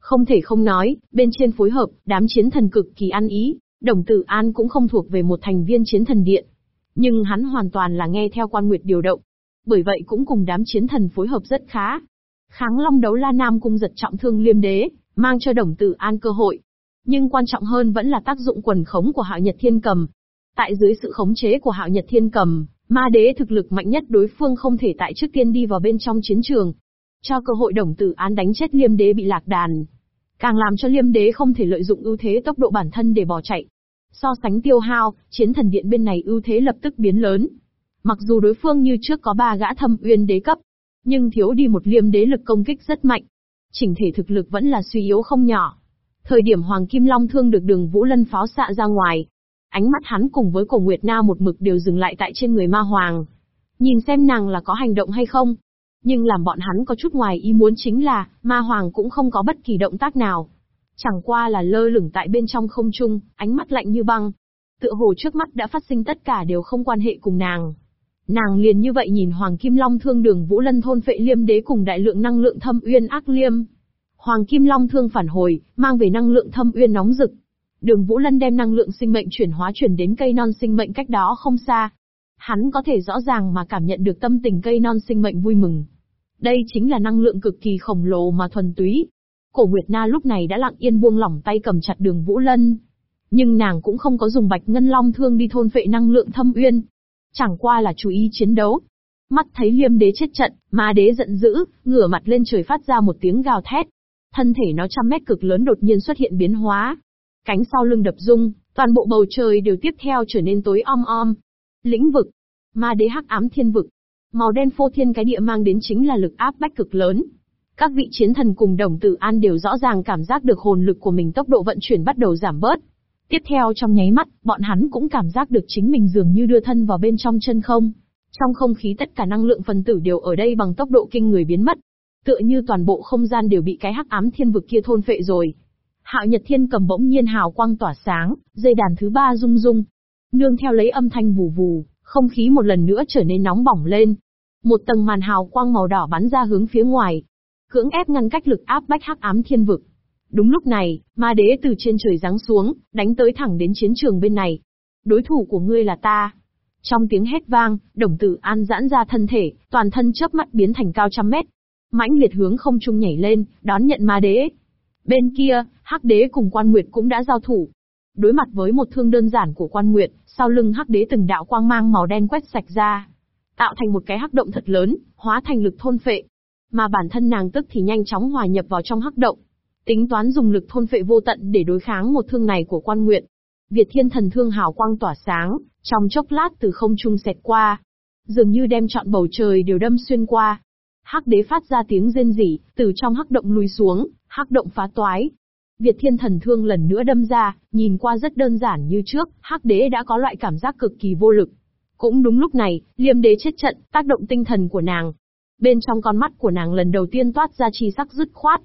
Không thể không nói, bên trên phối hợp, đám chiến thần cực kỳ ăn ý, Đồng Tử An cũng không thuộc về một thành viên chiến thần điện. Nhưng hắn hoàn toàn là nghe theo quan nguyệt điều động. Bởi vậy cũng cùng đám chiến thần phối hợp rất khá. Kháng long đấu la Nam cung giật trọng thương liêm đế, mang cho Đồng Tử An cơ hội. Nhưng quan trọng hơn vẫn là tác dụng quần khống của Hạo Nhật Thiên Cầm. Tại dưới sự khống chế của Hạo Nhật Thiên Cầm, ma đế thực lực mạnh nhất đối phương không thể tại trước tiên đi vào bên trong chiến trường. Cho cơ hội Đồng Tử án đánh chết liêm đế bị lạc đàn. Càng làm cho liêm đế không thể lợi dụng ưu thế tốc độ bản thân để bỏ chạy. So sánh tiêu hao, chiến thần điện bên này ưu thế lập tức biến lớn. Mặc dù đối phương như trước có ba gã thâm uyên đế cấp, nhưng thiếu đi một liêm đế lực công kích rất mạnh. Chỉnh thể thực lực vẫn là suy yếu không nhỏ. Thời điểm Hoàng Kim Long thương được đường Vũ Lân pháo xạ ra ngoài. Ánh mắt hắn cùng với cổ Nguyệt Na một mực đều dừng lại tại trên người ma hoàng. Nhìn xem nàng là có hành động hay không. Nhưng làm bọn hắn có chút ngoài ý muốn chính là, ma hoàng cũng không có bất kỳ động tác nào. Chẳng qua là lơ lửng tại bên trong không trung, ánh mắt lạnh như băng. Tựa hồ trước mắt đã phát sinh tất cả đều không quan hệ cùng nàng. Nàng liền như vậy nhìn Hoàng Kim Long thương đường Vũ Lân thôn phệ liêm đế cùng đại lượng năng lượng thâm uyên ác liêm. Hoàng Kim Long thương phản hồi, mang về năng lượng thâm uyên nóng rực. Đường Vũ Lân đem năng lượng sinh mệnh chuyển hóa chuyển đến cây non sinh mệnh cách đó không xa. Hắn có thể rõ ràng mà cảm nhận được tâm tình cây non sinh mệnh vui mừng. Đây chính là năng lượng cực kỳ khổng lồ mà thuần túy, Cổ Nguyệt Na lúc này đã lặng yên buông lỏng tay cầm chặt đường Vũ Lân. Nhưng nàng cũng không có dùng bạch ngân long thương đi thôn vệ năng lượng thâm uyên. Chẳng qua là chú ý chiến đấu. Mắt thấy liêm đế chết trận, ma đế giận dữ, ngửa mặt lên trời phát ra một tiếng gào thét. Thân thể nó trăm mét cực lớn đột nhiên xuất hiện biến hóa. Cánh sau lưng đập rung, toàn bộ bầu trời đều tiếp theo trở nên tối om om. Lĩnh vực, ma đế hắc ám thiên vực. Màu đen phô thiên cái địa mang đến chính là lực áp bách cực lớn, các vị chiến thần cùng đồng tử an đều rõ ràng cảm giác được hồn lực của mình tốc độ vận chuyển bắt đầu giảm bớt. Tiếp theo trong nháy mắt, bọn hắn cũng cảm giác được chính mình dường như đưa thân vào bên trong chân không. Trong không khí tất cả năng lượng phân tử đều ở đây bằng tốc độ kinh người biến mất. Tựa như toàn bộ không gian đều bị cái hắc ám thiên vực kia thôn phệ rồi. Hạo Nhật Thiên cầm bỗng nhiên hào quang tỏa sáng, dây đàn thứ ba rung rung. Nương theo lấy âm thanh vù vù, không khí một lần nữa trở nên nóng bỏng lên. Một tầng màn hào quang màu đỏ bắn ra hướng phía ngoài, cưỡng ép ngăn cách lực áp bách hắc ám thiên vực. Đúng lúc này, ma đế từ trên trời giáng xuống, đánh tới thẳng đến chiến trường bên này. Đối thủ của ngươi là ta. Trong tiếng hét vang, đồng tử an giãn ra thân thể, toàn thân chớp mắt biến thành cao trăm mét. mãnh liệt hướng không trung nhảy lên, đón nhận ma đế. Bên kia, hắc đế cùng quan nguyệt cũng đã giao thủ. Đối mặt với một thương đơn giản của quan nguyệt, sau lưng hắc đế từng đạo quang mang màu đen quét sạch ra. Tạo thành một cái hắc động thật lớn, hóa thành lực thôn phệ, mà bản thân nàng tức thì nhanh chóng hòa nhập vào trong hắc động. Tính toán dùng lực thôn phệ vô tận để đối kháng một thương này của quan nguyện. Việt thiên thần thương hào quang tỏa sáng, trong chốc lát từ không trung xẹt qua. Dường như đem trọn bầu trời đều đâm xuyên qua. Hắc đế phát ra tiếng rên rỉ, từ trong hắc động lùi xuống, hắc động phá toái. Việt thiên thần thương lần nữa đâm ra, nhìn qua rất đơn giản như trước, hắc đế đã có loại cảm giác cực kỳ vô lực. Cũng đúng lúc này, liêm đế chết trận, tác động tinh thần của nàng, Bên trong con mắt của nàng lần đầu tiên toát ra chi sắc dứt khoát.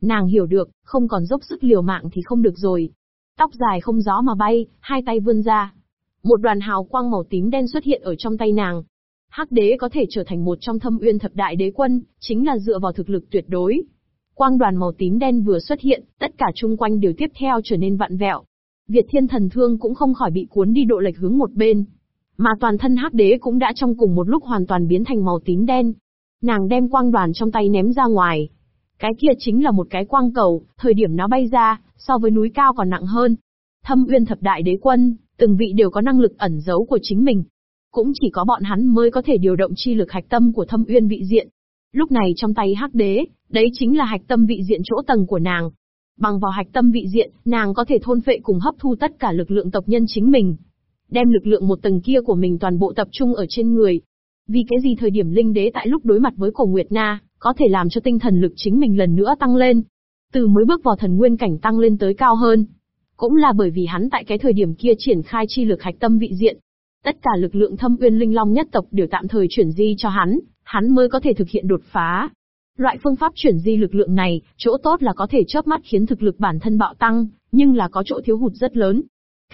Nàng hiểu được, không còn dốc sức liều mạng thì không được rồi. Tóc dài không gió mà bay, hai tay vươn ra. Một đoàn hào quang màu tím đen xuất hiện ở trong tay nàng. Hắc đế có thể trở thành một trong thâm uyên thập đại đế quân, chính là dựa vào thực lực tuyệt đối. Quang đoàn màu tím đen vừa xuất hiện, tất cả chung quanh đều tiếp theo trở nên vặn vẹo. Việt thiên thần thương cũng không khỏi bị cuốn đi độ lệch hướng một bên. Mà toàn thân hắc đế cũng đã trong cùng một lúc hoàn toàn biến thành màu tím đen. Nàng đem quang đoàn trong tay ném ra ngoài. Cái kia chính là một cái quang cầu, thời điểm nó bay ra, so với núi cao còn nặng hơn. Thâm uyên thập đại đế quân, từng vị đều có năng lực ẩn giấu của chính mình. Cũng chỉ có bọn hắn mới có thể điều động chi lực hạch tâm của thâm uyên vị diện. Lúc này trong tay hắc đế, đấy chính là hạch tâm vị diện chỗ tầng của nàng. Bằng vào hạch tâm vị diện, nàng có thể thôn phệ cùng hấp thu tất cả lực lượng tộc nhân chính mình. Đem lực lượng một tầng kia của mình toàn bộ tập trung ở trên người, vì cái gì thời điểm linh đế tại lúc đối mặt với cổ Nguyệt Na, có thể làm cho tinh thần lực chính mình lần nữa tăng lên. Từ mới bước vào thần nguyên cảnh tăng lên tới cao hơn. Cũng là bởi vì hắn tại cái thời điểm kia triển khai chi lực hạch tâm vị diện. Tất cả lực lượng thâm uyên linh long nhất tộc đều tạm thời chuyển di cho hắn, hắn mới có thể thực hiện đột phá. Loại phương pháp chuyển di lực lượng này, chỗ tốt là có thể chớp mắt khiến thực lực bản thân bạo tăng, nhưng là có chỗ thiếu hụt rất lớn.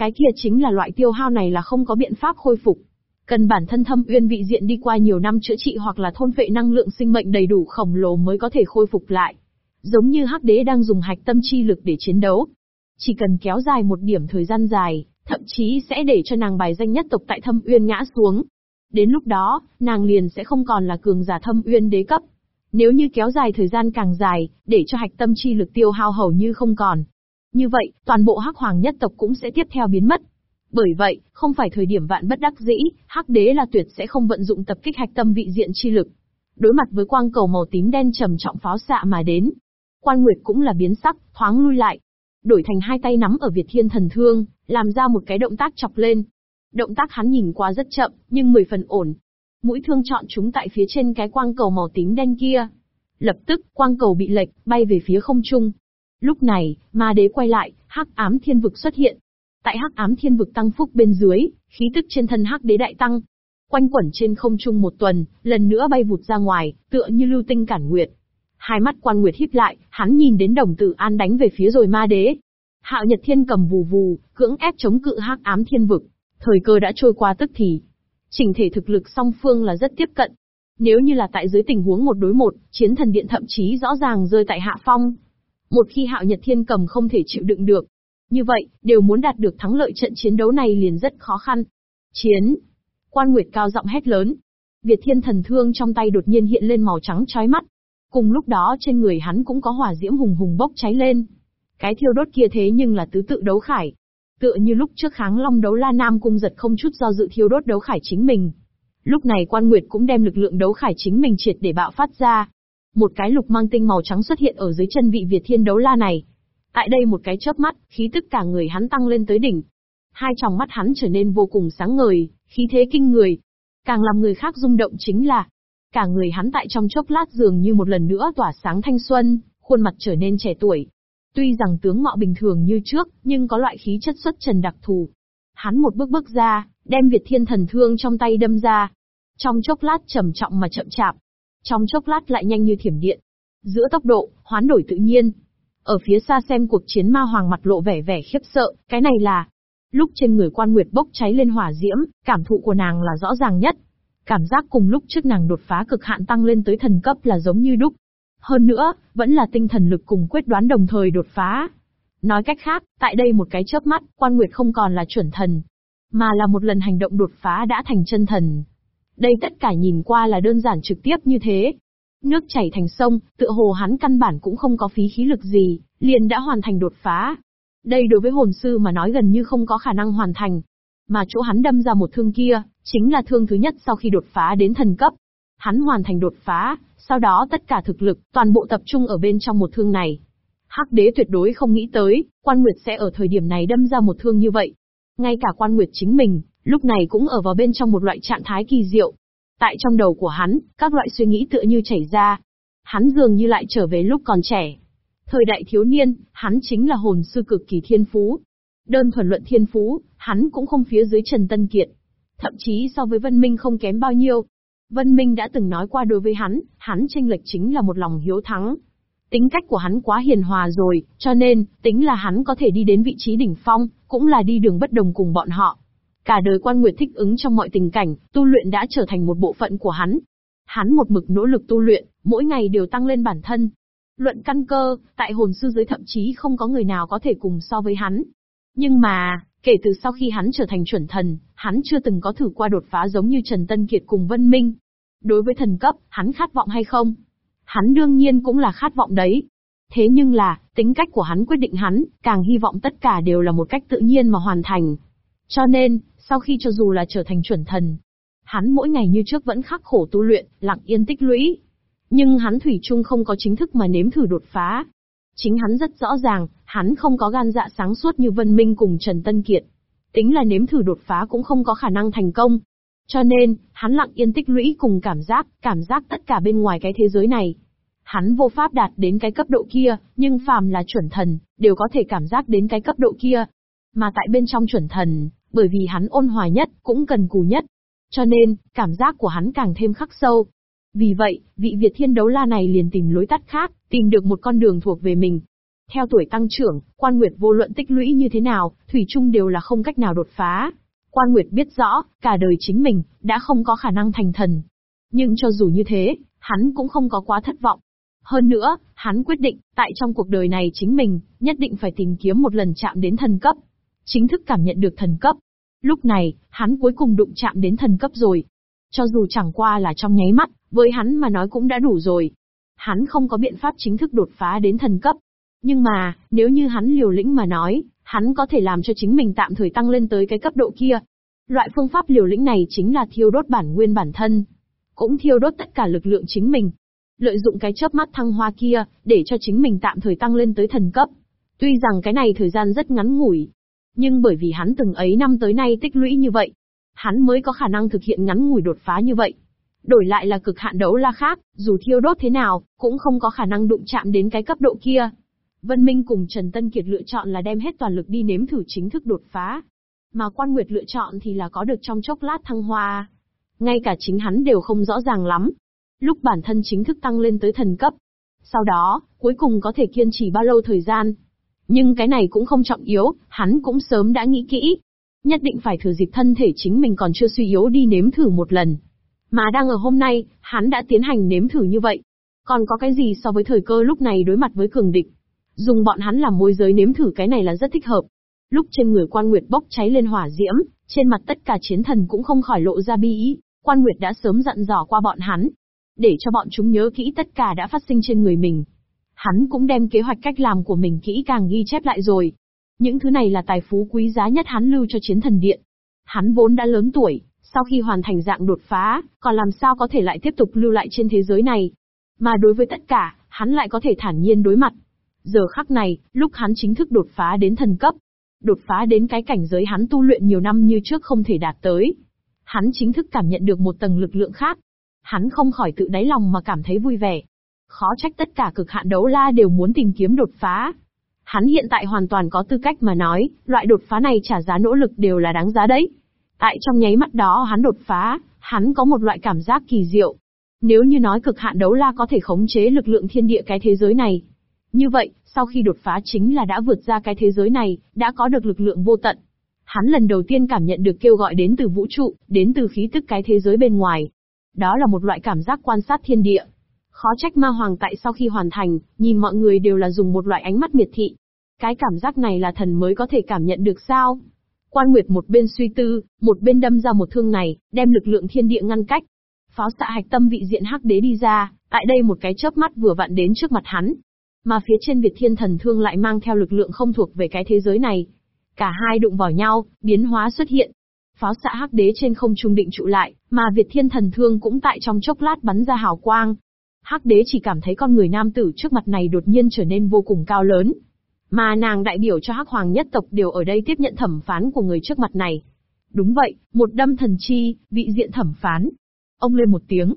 Cái kia chính là loại tiêu hao này là không có biện pháp khôi phục. Cần bản thân thâm uyên vị diện đi qua nhiều năm chữa trị hoặc là thôn phệ năng lượng sinh mệnh đầy đủ khổng lồ mới có thể khôi phục lại. Giống như hắc đế đang dùng hạch tâm chi lực để chiến đấu. Chỉ cần kéo dài một điểm thời gian dài, thậm chí sẽ để cho nàng bài danh nhất tộc tại thâm uyên ngã xuống. Đến lúc đó, nàng liền sẽ không còn là cường giả thâm uyên đế cấp. Nếu như kéo dài thời gian càng dài, để cho hạch tâm chi lực tiêu hao hầu như không còn. Như vậy, toàn bộ hắc hoàng nhất tộc cũng sẽ tiếp theo biến mất. Bởi vậy, không phải thời điểm vạn bất đắc dĩ, hắc đế là tuyệt sẽ không vận dụng tập kích hạch tâm vị diện chi lực. Đối mặt với quang cầu màu tím đen trầm trọng pháo xạ mà đến. Quan Nguyệt cũng là biến sắc, thoáng lui lại. Đổi thành hai tay nắm ở Việt Thiên Thần Thương, làm ra một cái động tác chọc lên. Động tác hắn nhìn qua rất chậm, nhưng mười phần ổn. Mũi thương chọn chúng tại phía trên cái quang cầu màu tím đen kia. Lập tức, quang cầu bị lệch, bay về phía không trung. Lúc này, ma đế quay lại, hắc ám thiên vực xuất hiện. Tại hắc ám thiên vực tăng phúc bên dưới, khí tức trên thân hắc đế đại tăng. Quanh quẩn trên không trung một tuần, lần nữa bay vụt ra ngoài, tựa như lưu tinh cản nguyệt. Hai mắt quan nguyệt híp lại, hắn nhìn đến đồng tử an đánh về phía rồi ma đế. Hạo Nhật Thiên cầm vù vù, cưỡng ép chống cự hắc ám thiên vực. Thời cơ đã trôi qua tức thì. Chỉnh thể thực lực song phương là rất tiếp cận. Nếu như là tại dưới tình huống một đối một, chiến thần điện thậm chí rõ ràng rơi tại hạ phong. Một khi Hạo Nhật Thiên cầm không thể chịu đựng được, như vậy, đều muốn đạt được thắng lợi trận chiến đấu này liền rất khó khăn. Chiến! Quan Nguyệt cao giọng hét lớn. Việt Thiên thần thương trong tay đột nhiên hiện lên màu trắng chói mắt. Cùng lúc đó trên người hắn cũng có hỏa diễm hùng hùng bốc cháy lên. Cái thiêu đốt kia thế nhưng là tứ tự đấu khải. Tựa như lúc trước kháng long đấu la nam cung giật không chút do dự thiêu đốt đấu khải chính mình. Lúc này quan nguyệt cũng đem lực lượng đấu khải chính mình triệt để bạo phát ra. Một cái lục mang tinh màu trắng xuất hiện ở dưới chân vị Việt thiên đấu la này. Tại đây một cái chớp mắt, khí tức cả người hắn tăng lên tới đỉnh. Hai tròng mắt hắn trở nên vô cùng sáng ngời, khí thế kinh người. Càng làm người khác rung động chính là, cả người hắn tại trong chốc lát dường như một lần nữa tỏa sáng thanh xuân, khuôn mặt trở nên trẻ tuổi, Tuy rằng tướng mạo bình thường như trước, nhưng có loại khí chất xuất trần đặc thù. Hắn một bước bước ra, đem Việt Thiên Thần Thương trong tay đâm ra. Trong chốc lát trầm trọng mà chậm chạp. Trong chốc lát lại nhanh như thiểm điện. Giữa tốc độ, hoán đổi tự nhiên. Ở phía xa xem cuộc chiến ma hoàng mặt lộ vẻ vẻ khiếp sợ, cái này là... Lúc trên người quan nguyệt bốc cháy lên hỏa diễm, cảm thụ của nàng là rõ ràng nhất. Cảm giác cùng lúc trước nàng đột phá cực hạn tăng lên tới thần cấp là giống như đúc. Hơn nữa, vẫn là tinh thần lực cùng quyết đoán đồng thời đột phá. Nói cách khác, tại đây một cái chớp mắt, quan nguyệt không còn là chuẩn thần, mà là một lần hành động đột phá đã thành chân thần. Đây tất cả nhìn qua là đơn giản trực tiếp như thế. Nước chảy thành sông, tựa hồ hắn căn bản cũng không có phí khí lực gì, liền đã hoàn thành đột phá. Đây đối với hồn sư mà nói gần như không có khả năng hoàn thành. Mà chỗ hắn đâm ra một thương kia, chính là thương thứ nhất sau khi đột phá đến thần cấp. Hắn hoàn thành đột phá, sau đó tất cả thực lực, toàn bộ tập trung ở bên trong một thương này. Hắc đế tuyệt đối không nghĩ tới, quan nguyệt sẽ ở thời điểm này đâm ra một thương như vậy. Ngay cả quan nguyệt chính mình, lúc này cũng ở vào bên trong một loại trạng thái kỳ diệu. Tại trong đầu của hắn, các loại suy nghĩ tựa như chảy ra. Hắn dường như lại trở về lúc còn trẻ. Thời đại thiếu niên, hắn chính là hồn sư cực kỳ thiên phú. Đơn thuần luận thiên phú, hắn cũng không phía dưới Trần Tân Kiệt. Thậm chí so với Vân Minh không kém bao nhiêu, Vân Minh đã từng nói qua đối với hắn, hắn tranh lệch chính là một lòng hiếu thắng. Tính cách của hắn quá hiền hòa rồi, cho nên, tính là hắn có thể đi đến vị trí đỉnh phong, cũng là đi đường bất đồng cùng bọn họ. Cả đời quan nguyệt thích ứng trong mọi tình cảnh, tu luyện đã trở thành một bộ phận của hắn. Hắn một mực nỗ lực tu luyện, mỗi ngày đều tăng lên bản thân. Luận căn cơ, tại hồn sư giới thậm chí không có người nào có thể cùng so với hắn. Nhưng mà, Kể từ sau khi hắn trở thành chuẩn thần, hắn chưa từng có thử qua đột phá giống như Trần Tân Kiệt cùng Vân Minh. Đối với thần cấp, hắn khát vọng hay không? Hắn đương nhiên cũng là khát vọng đấy. Thế nhưng là, tính cách của hắn quyết định hắn, càng hy vọng tất cả đều là một cách tự nhiên mà hoàn thành. Cho nên, sau khi cho dù là trở thành chuẩn thần, hắn mỗi ngày như trước vẫn khắc khổ tu luyện, lặng yên tích lũy. Nhưng hắn thủy chung không có chính thức mà nếm thử đột phá. Chính hắn rất rõ ràng, hắn không có gan dạ sáng suốt như Vân Minh cùng Trần Tân Kiệt. Tính là nếm thử đột phá cũng không có khả năng thành công. Cho nên, hắn lặng yên tích lũy cùng cảm giác, cảm giác tất cả bên ngoài cái thế giới này. Hắn vô pháp đạt đến cái cấp độ kia, nhưng phàm là chuẩn thần, đều có thể cảm giác đến cái cấp độ kia. Mà tại bên trong chuẩn thần, bởi vì hắn ôn hòa nhất, cũng cần cù nhất. Cho nên, cảm giác của hắn càng thêm khắc sâu. Vì vậy, vị Việt thiên đấu la này liền tìm lối tắt khác, tìm được một con đường thuộc về mình. Theo tuổi tăng trưởng, quan nguyệt vô luận tích lũy như thế nào, thủy chung đều là không cách nào đột phá. Quan nguyệt biết rõ, cả đời chính mình, đã không có khả năng thành thần. Nhưng cho dù như thế, hắn cũng không có quá thất vọng. Hơn nữa, hắn quyết định, tại trong cuộc đời này chính mình, nhất định phải tìm kiếm một lần chạm đến thần cấp. Chính thức cảm nhận được thần cấp. Lúc này, hắn cuối cùng đụng chạm đến thần cấp rồi. Cho dù chẳng qua là trong nháy mắt, với hắn mà nói cũng đã đủ rồi. Hắn không có biện pháp chính thức đột phá đến thần cấp. Nhưng mà, nếu như hắn liều lĩnh mà nói, hắn có thể làm cho chính mình tạm thời tăng lên tới cái cấp độ kia. Loại phương pháp liều lĩnh này chính là thiêu đốt bản nguyên bản thân. Cũng thiêu đốt tất cả lực lượng chính mình. Lợi dụng cái chớp mắt thăng hoa kia, để cho chính mình tạm thời tăng lên tới thần cấp. Tuy rằng cái này thời gian rất ngắn ngủi. Nhưng bởi vì hắn từng ấy năm tới nay tích lũy như vậy, hắn mới có khả năng thực hiện ngắn ngủi đột phá như vậy. Đổi lại là cực hạn đấu la khác, dù thiêu đốt thế nào, cũng không có khả năng đụng chạm đến cái cấp độ kia. Vân Minh cùng Trần Tân Kiệt lựa chọn là đem hết toàn lực đi nếm thử chính thức đột phá. Mà Quan Nguyệt lựa chọn thì là có được trong chốc lát thăng hoa. Ngay cả chính hắn đều không rõ ràng lắm. Lúc bản thân chính thức tăng lên tới thần cấp. Sau đó, cuối cùng có thể kiên trì bao lâu thời gian. Nhưng cái này cũng không trọng yếu, hắn cũng sớm đã nghĩ kỹ. Nhất định phải thử dịp thân thể chính mình còn chưa suy yếu đi nếm thử một lần. Mà đang ở hôm nay, hắn đã tiến hành nếm thử như vậy. Còn có cái gì so với thời cơ lúc này đối mặt với cường địch? Dùng bọn hắn làm môi giới nếm thử cái này là rất thích hợp. Lúc trên người quan nguyệt bốc cháy lên hỏa diễm, trên mặt tất cả chiến thần cũng không khỏi lộ ra bi ý, quan nguyệt đã sớm dặn dò qua bọn hắn. Để cho bọn chúng nhớ kỹ tất cả đã phát sinh trên người mình. Hắn cũng đem kế hoạch cách làm của mình kỹ càng ghi chép lại rồi. Những thứ này là tài phú quý giá nhất hắn lưu cho chiến thần điện. Hắn vốn đã lớn tuổi, sau khi hoàn thành dạng đột phá, còn làm sao có thể lại tiếp tục lưu lại trên thế giới này. Mà đối với tất cả, hắn lại có thể thản nhiên đối mặt. Giờ khắc này, lúc hắn chính thức đột phá đến thần cấp, đột phá đến cái cảnh giới hắn tu luyện nhiều năm như trước không thể đạt tới. Hắn chính thức cảm nhận được một tầng lực lượng khác. Hắn không khỏi tự đáy lòng mà cảm thấy vui vẻ. Khó trách tất cả cực hạn đấu la đều muốn tìm kiếm đột phá. Hắn hiện tại hoàn toàn có tư cách mà nói, loại đột phá này trả giá nỗ lực đều là đáng giá đấy. Tại trong nháy mắt đó hắn đột phá, hắn có một loại cảm giác kỳ diệu. Nếu như nói cực hạn đấu la có thể khống chế lực lượng thiên địa cái thế giới này, như vậy, sau khi đột phá chính là đã vượt ra cái thế giới này, đã có được lực lượng vô tận. Hắn lần đầu tiên cảm nhận được kêu gọi đến từ vũ trụ, đến từ khí tức cái thế giới bên ngoài. Đó là một loại cảm giác quan sát thiên địa. Khó trách ma hoàng tại sau khi hoàn thành, nhìn mọi người đều là dùng một loại ánh mắt miệt thị. Cái cảm giác này là thần mới có thể cảm nhận được sao? Quan Nguyệt một bên suy tư, một bên đâm ra một thương này, đem lực lượng thiên địa ngăn cách. Pháo xạ hạch tâm vị diện hắc đế đi ra, tại đây một cái chớp mắt vừa vặn đến trước mặt hắn, mà phía trên Việt Thiên Thần Thương lại mang theo lực lượng không thuộc về cái thế giới này. Cả hai đụng vào nhau, biến hóa xuất hiện. Pháo xạ hắc đế trên không trung định trụ lại, mà Việt Thiên Thần Thương cũng tại trong chốc lát bắn ra hào quang. Hắc đế chỉ cảm thấy con người nam tử trước mặt này đột nhiên trở nên vô cùng cao lớn. Mà nàng đại biểu cho hắc hoàng nhất tộc đều ở đây tiếp nhận thẩm phán của người trước mặt này. Đúng vậy, một đâm thần chi, vị diện thẩm phán. Ông lên một tiếng.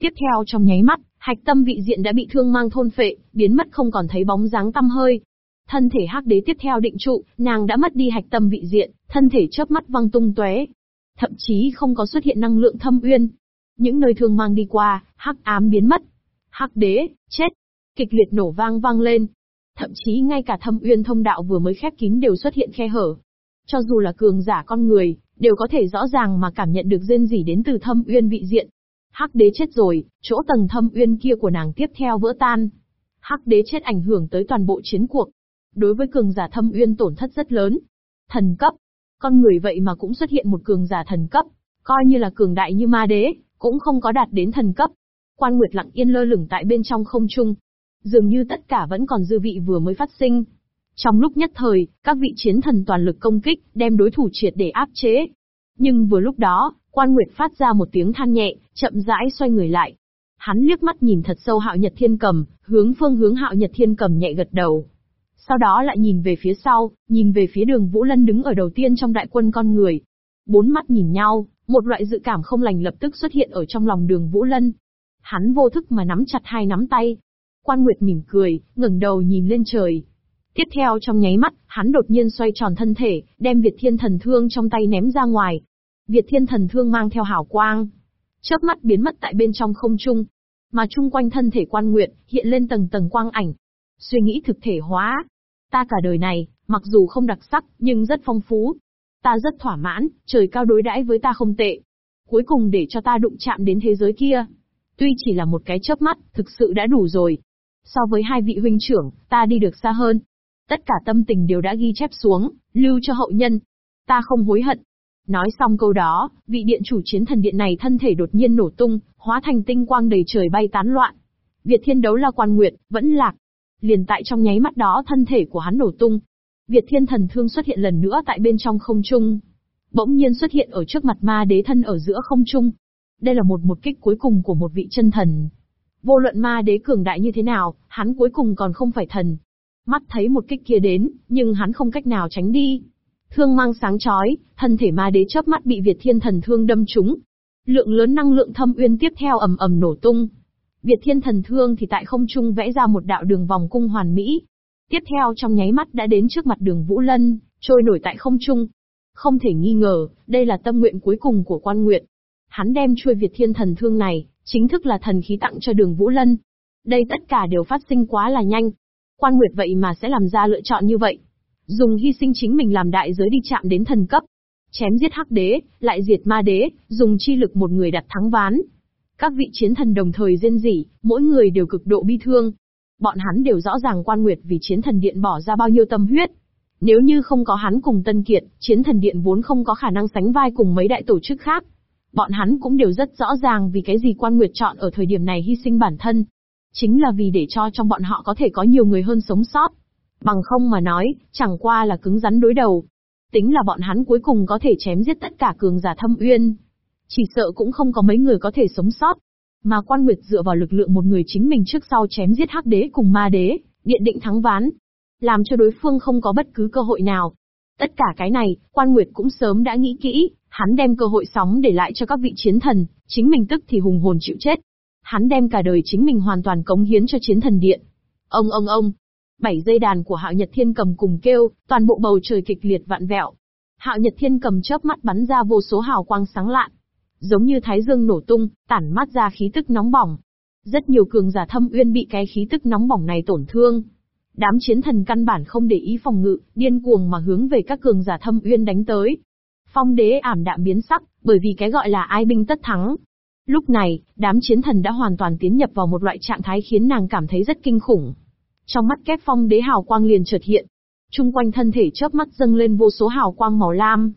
Tiếp theo trong nháy mắt, Hạch tâm vị diện đã bị thương mang thôn phệ, biến mất không còn thấy bóng dáng tăm hơi. Thân thể hắc đế tiếp theo định trụ, nàng đã mất đi hạch tâm vị diện, thân thể chớp mắt văng tung tóe. Thậm chí không có xuất hiện năng lượng thâm uyên. Những nơi thương mang đi qua, hắc ám biến mất. Hắc đế, chết. Kịch liệt nổ vang vang lên. Thậm chí ngay cả thâm uyên thông đạo vừa mới khép kín đều xuất hiện khe hở. Cho dù là cường giả con người, đều có thể rõ ràng mà cảm nhận được rên rỉ đến từ thâm uyên vị diện. Hắc đế chết rồi, chỗ tầng thâm uyên kia của nàng tiếp theo vỡ tan. Hắc đế chết ảnh hưởng tới toàn bộ chiến cuộc. Đối với cường giả thâm uyên tổn thất rất lớn. Thần cấp. Con người vậy mà cũng xuất hiện một cường giả thần cấp. Coi như là cường đại như ma đế, cũng không có đạt đến thần cấp. Quan Nguyệt lặng yên lơ lửng tại bên trong không trung. Dường như tất cả vẫn còn dư vị vừa mới phát sinh. Trong lúc nhất thời, các vị chiến thần toàn lực công kích, đem đối thủ triệt để áp chế. Nhưng vừa lúc đó, Quan Nguyệt phát ra một tiếng than nhẹ, chậm rãi xoay người lại. Hắn liếc mắt nhìn thật sâu Hạo Nhật Thiên Cầm, hướng phương hướng Hạo Nhật Thiên Cầm nhẹ gật đầu. Sau đó lại nhìn về phía sau, nhìn về phía đường Vũ Lân đứng ở đầu tiên trong đại quân con người. Bốn mắt nhìn nhau, một loại dự cảm không lành lập tức xuất hiện ở trong lòng đường Vũ Lân. Hắn vô thức mà nắm chặt hai nắm tay. Quan Nguyệt mỉm cười, ngẩng đầu nhìn lên trời. Tiếp theo trong nháy mắt, hắn đột nhiên xoay tròn thân thể, đem Việt Thiên Thần Thương trong tay ném ra ngoài, Việt Thiên Thần Thương mang theo hào quang, chớp mắt biến mất tại bên trong không trung, mà chung quanh thân thể Quan Nguyệt hiện lên tầng tầng quang ảnh. Suy nghĩ thực thể hóa. Ta cả đời này, mặc dù không đặc sắc, nhưng rất phong phú. Ta rất thỏa mãn, trời cao đối đãi với ta không tệ. Cuối cùng để cho ta đụng chạm đến thế giới kia. Tuy chỉ là một cái chớp mắt, thực sự đã đủ rồi. So với hai vị huynh trưởng, ta đi được xa hơn. Tất cả tâm tình đều đã ghi chép xuống, lưu cho hậu nhân. Ta không hối hận. Nói xong câu đó, vị điện chủ chiến thần điện này thân thể đột nhiên nổ tung, hóa thành tinh quang đầy trời bay tán loạn. Việt thiên đấu la quan nguyệt, vẫn lạc. Liền tại trong nháy mắt đó thân thể của hắn nổ tung. Việt thiên thần thương xuất hiện lần nữa tại bên trong không trung. Bỗng nhiên xuất hiện ở trước mặt ma đế thân ở giữa không trung. Đây là một một kích cuối cùng của một vị chân thần. Vô luận ma đế cường đại như thế nào, hắn cuối cùng còn không phải thần. Mắt thấy một kích kia đến, nhưng hắn không cách nào tránh đi. Thương mang sáng chói, thân thể ma đế chớp mắt bị Việt Thiên Thần Thương đâm trúng. Lượng lớn năng lượng thâm uyên tiếp theo ầm ầm nổ tung. Việt Thiên Thần Thương thì tại không trung vẽ ra một đạo đường vòng cung hoàn mỹ. Tiếp theo trong nháy mắt đã đến trước mặt đường Vũ Lân, trôi nổi tại không trung. Không thể nghi ngờ, đây là tâm nguyện cuối cùng của quan nguyện. Hắn đem chuôi Việt Thiên Thần Thương này, chính thức là thần khí tặng cho đường Vũ Lân. Đây tất cả đều phát sinh quá là nhanh. Quan Nguyệt vậy mà sẽ làm ra lựa chọn như vậy. Dùng hy sinh chính mình làm đại giới đi chạm đến thần cấp. Chém giết hắc đế, lại diệt ma đế, dùng chi lực một người đặt thắng ván. Các vị chiến thần đồng thời rên rỉ, mỗi người đều cực độ bi thương. Bọn hắn đều rõ ràng quan nguyệt vì chiến thần điện bỏ ra bao nhiêu tâm huyết. Nếu như không có hắn cùng Tân Kiệt, chiến thần điện vốn không có khả năng sánh vai cùng mấy đại tổ chức khác. Bọn hắn cũng đều rất rõ ràng vì cái gì quan nguyệt chọn ở thời điểm này hy sinh bản thân. Chính là vì để cho trong bọn họ có thể có nhiều người hơn sống sót. Bằng không mà nói, chẳng qua là cứng rắn đối đầu. Tính là bọn hắn cuối cùng có thể chém giết tất cả cường giả thâm uyên. Chỉ sợ cũng không có mấy người có thể sống sót. Mà quan nguyệt dựa vào lực lượng một người chính mình trước sau chém giết hắc đế cùng ma đế, điện định thắng ván. Làm cho đối phương không có bất cứ cơ hội nào. Tất cả cái này, quan nguyệt cũng sớm đã nghĩ kỹ, Hắn đem cơ hội sóng để lại cho các vị chiến thần, chính mình tức thì hùng hồn chịu chết. Hắn đem cả đời chính mình hoàn toàn cống hiến cho chiến thần điện. Ông ông ông. Bảy dây đàn của Hạo Nhật Thiên Cầm cùng kêu, toàn bộ bầu trời kịch liệt vạn vẹo. Hạo Nhật Thiên Cầm chớp mắt bắn ra vô số hào quang sáng lạn, giống như thái dương nổ tung, tản mát ra khí tức nóng bỏng. Rất nhiều cường giả thâm uyên bị cái khí tức nóng bỏng này tổn thương. Đám chiến thần căn bản không để ý phòng ngự, điên cuồng mà hướng về các cường giả thâm uyên đánh tới. Phong đế ảm đạm biến sắc, bởi vì cái gọi là ai binh tất thắng. Lúc này, đám chiến thần đã hoàn toàn tiến nhập vào một loại trạng thái khiến nàng cảm thấy rất kinh khủng. Trong mắt kép phong đế hào quang liền chợt hiện. Trung quanh thân thể chớp mắt dâng lên vô số hào quang màu lam.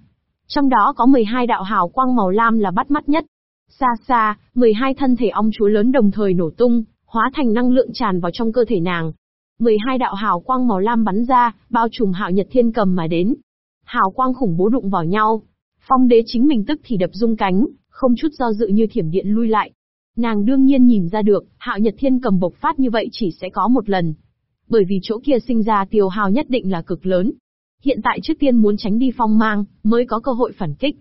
Trong đó có 12 đạo hào quang màu lam là bắt mắt nhất. Xa xa, 12 thân thể ong chúa lớn đồng thời nổ tung, hóa thành năng lượng tràn vào trong cơ thể nàng. 12 đạo hào quang màu lam bắn ra, bao trùm hạo nhật thiên cầm mà đến. Hào quang khủng bố đụng vào nhau, Phong đế chính mình tức thì đập rung cánh, không chút do dự như thiểm điện lui lại. Nàng đương nhiên nhìn ra được, hạo nhật thiên cầm bộc phát như vậy chỉ sẽ có một lần. Bởi vì chỗ kia sinh ra tiêu hào nhất định là cực lớn. Hiện tại trước tiên muốn tránh đi phong mang, mới có cơ hội phản kích.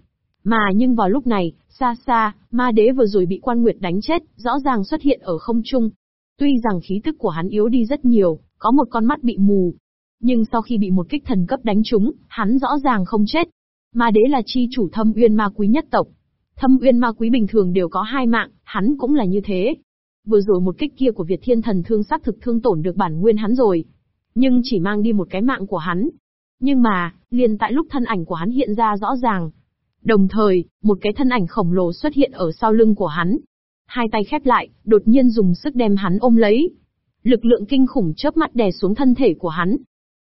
Mà nhưng vào lúc này, xa xa, ma đế vừa rồi bị quan nguyệt đánh chết, rõ ràng xuất hiện ở không trung. Tuy rằng khí tức của hắn yếu đi rất nhiều, có một con mắt bị mù. Nhưng sau khi bị một kích thần cấp đánh trúng, hắn rõ ràng không chết, Ma đế là chi chủ thâm uyên ma quý nhất tộc. Thâm uyên ma quý bình thường đều có hai mạng, hắn cũng là như thế. Vừa rồi một kích kia của Việt Thiên Thần thương sát thực thương tổn được bản nguyên hắn rồi. Nhưng chỉ mang đi một cái mạng của hắn. Nhưng mà, liền tại lúc thân ảnh của hắn hiện ra rõ ràng. Đồng thời, một cái thân ảnh khổng lồ xuất hiện ở sau lưng của hắn. Hai tay khép lại, đột nhiên dùng sức đem hắn ôm lấy. Lực lượng kinh khủng chớp mắt đè xuống thân thể của hắn.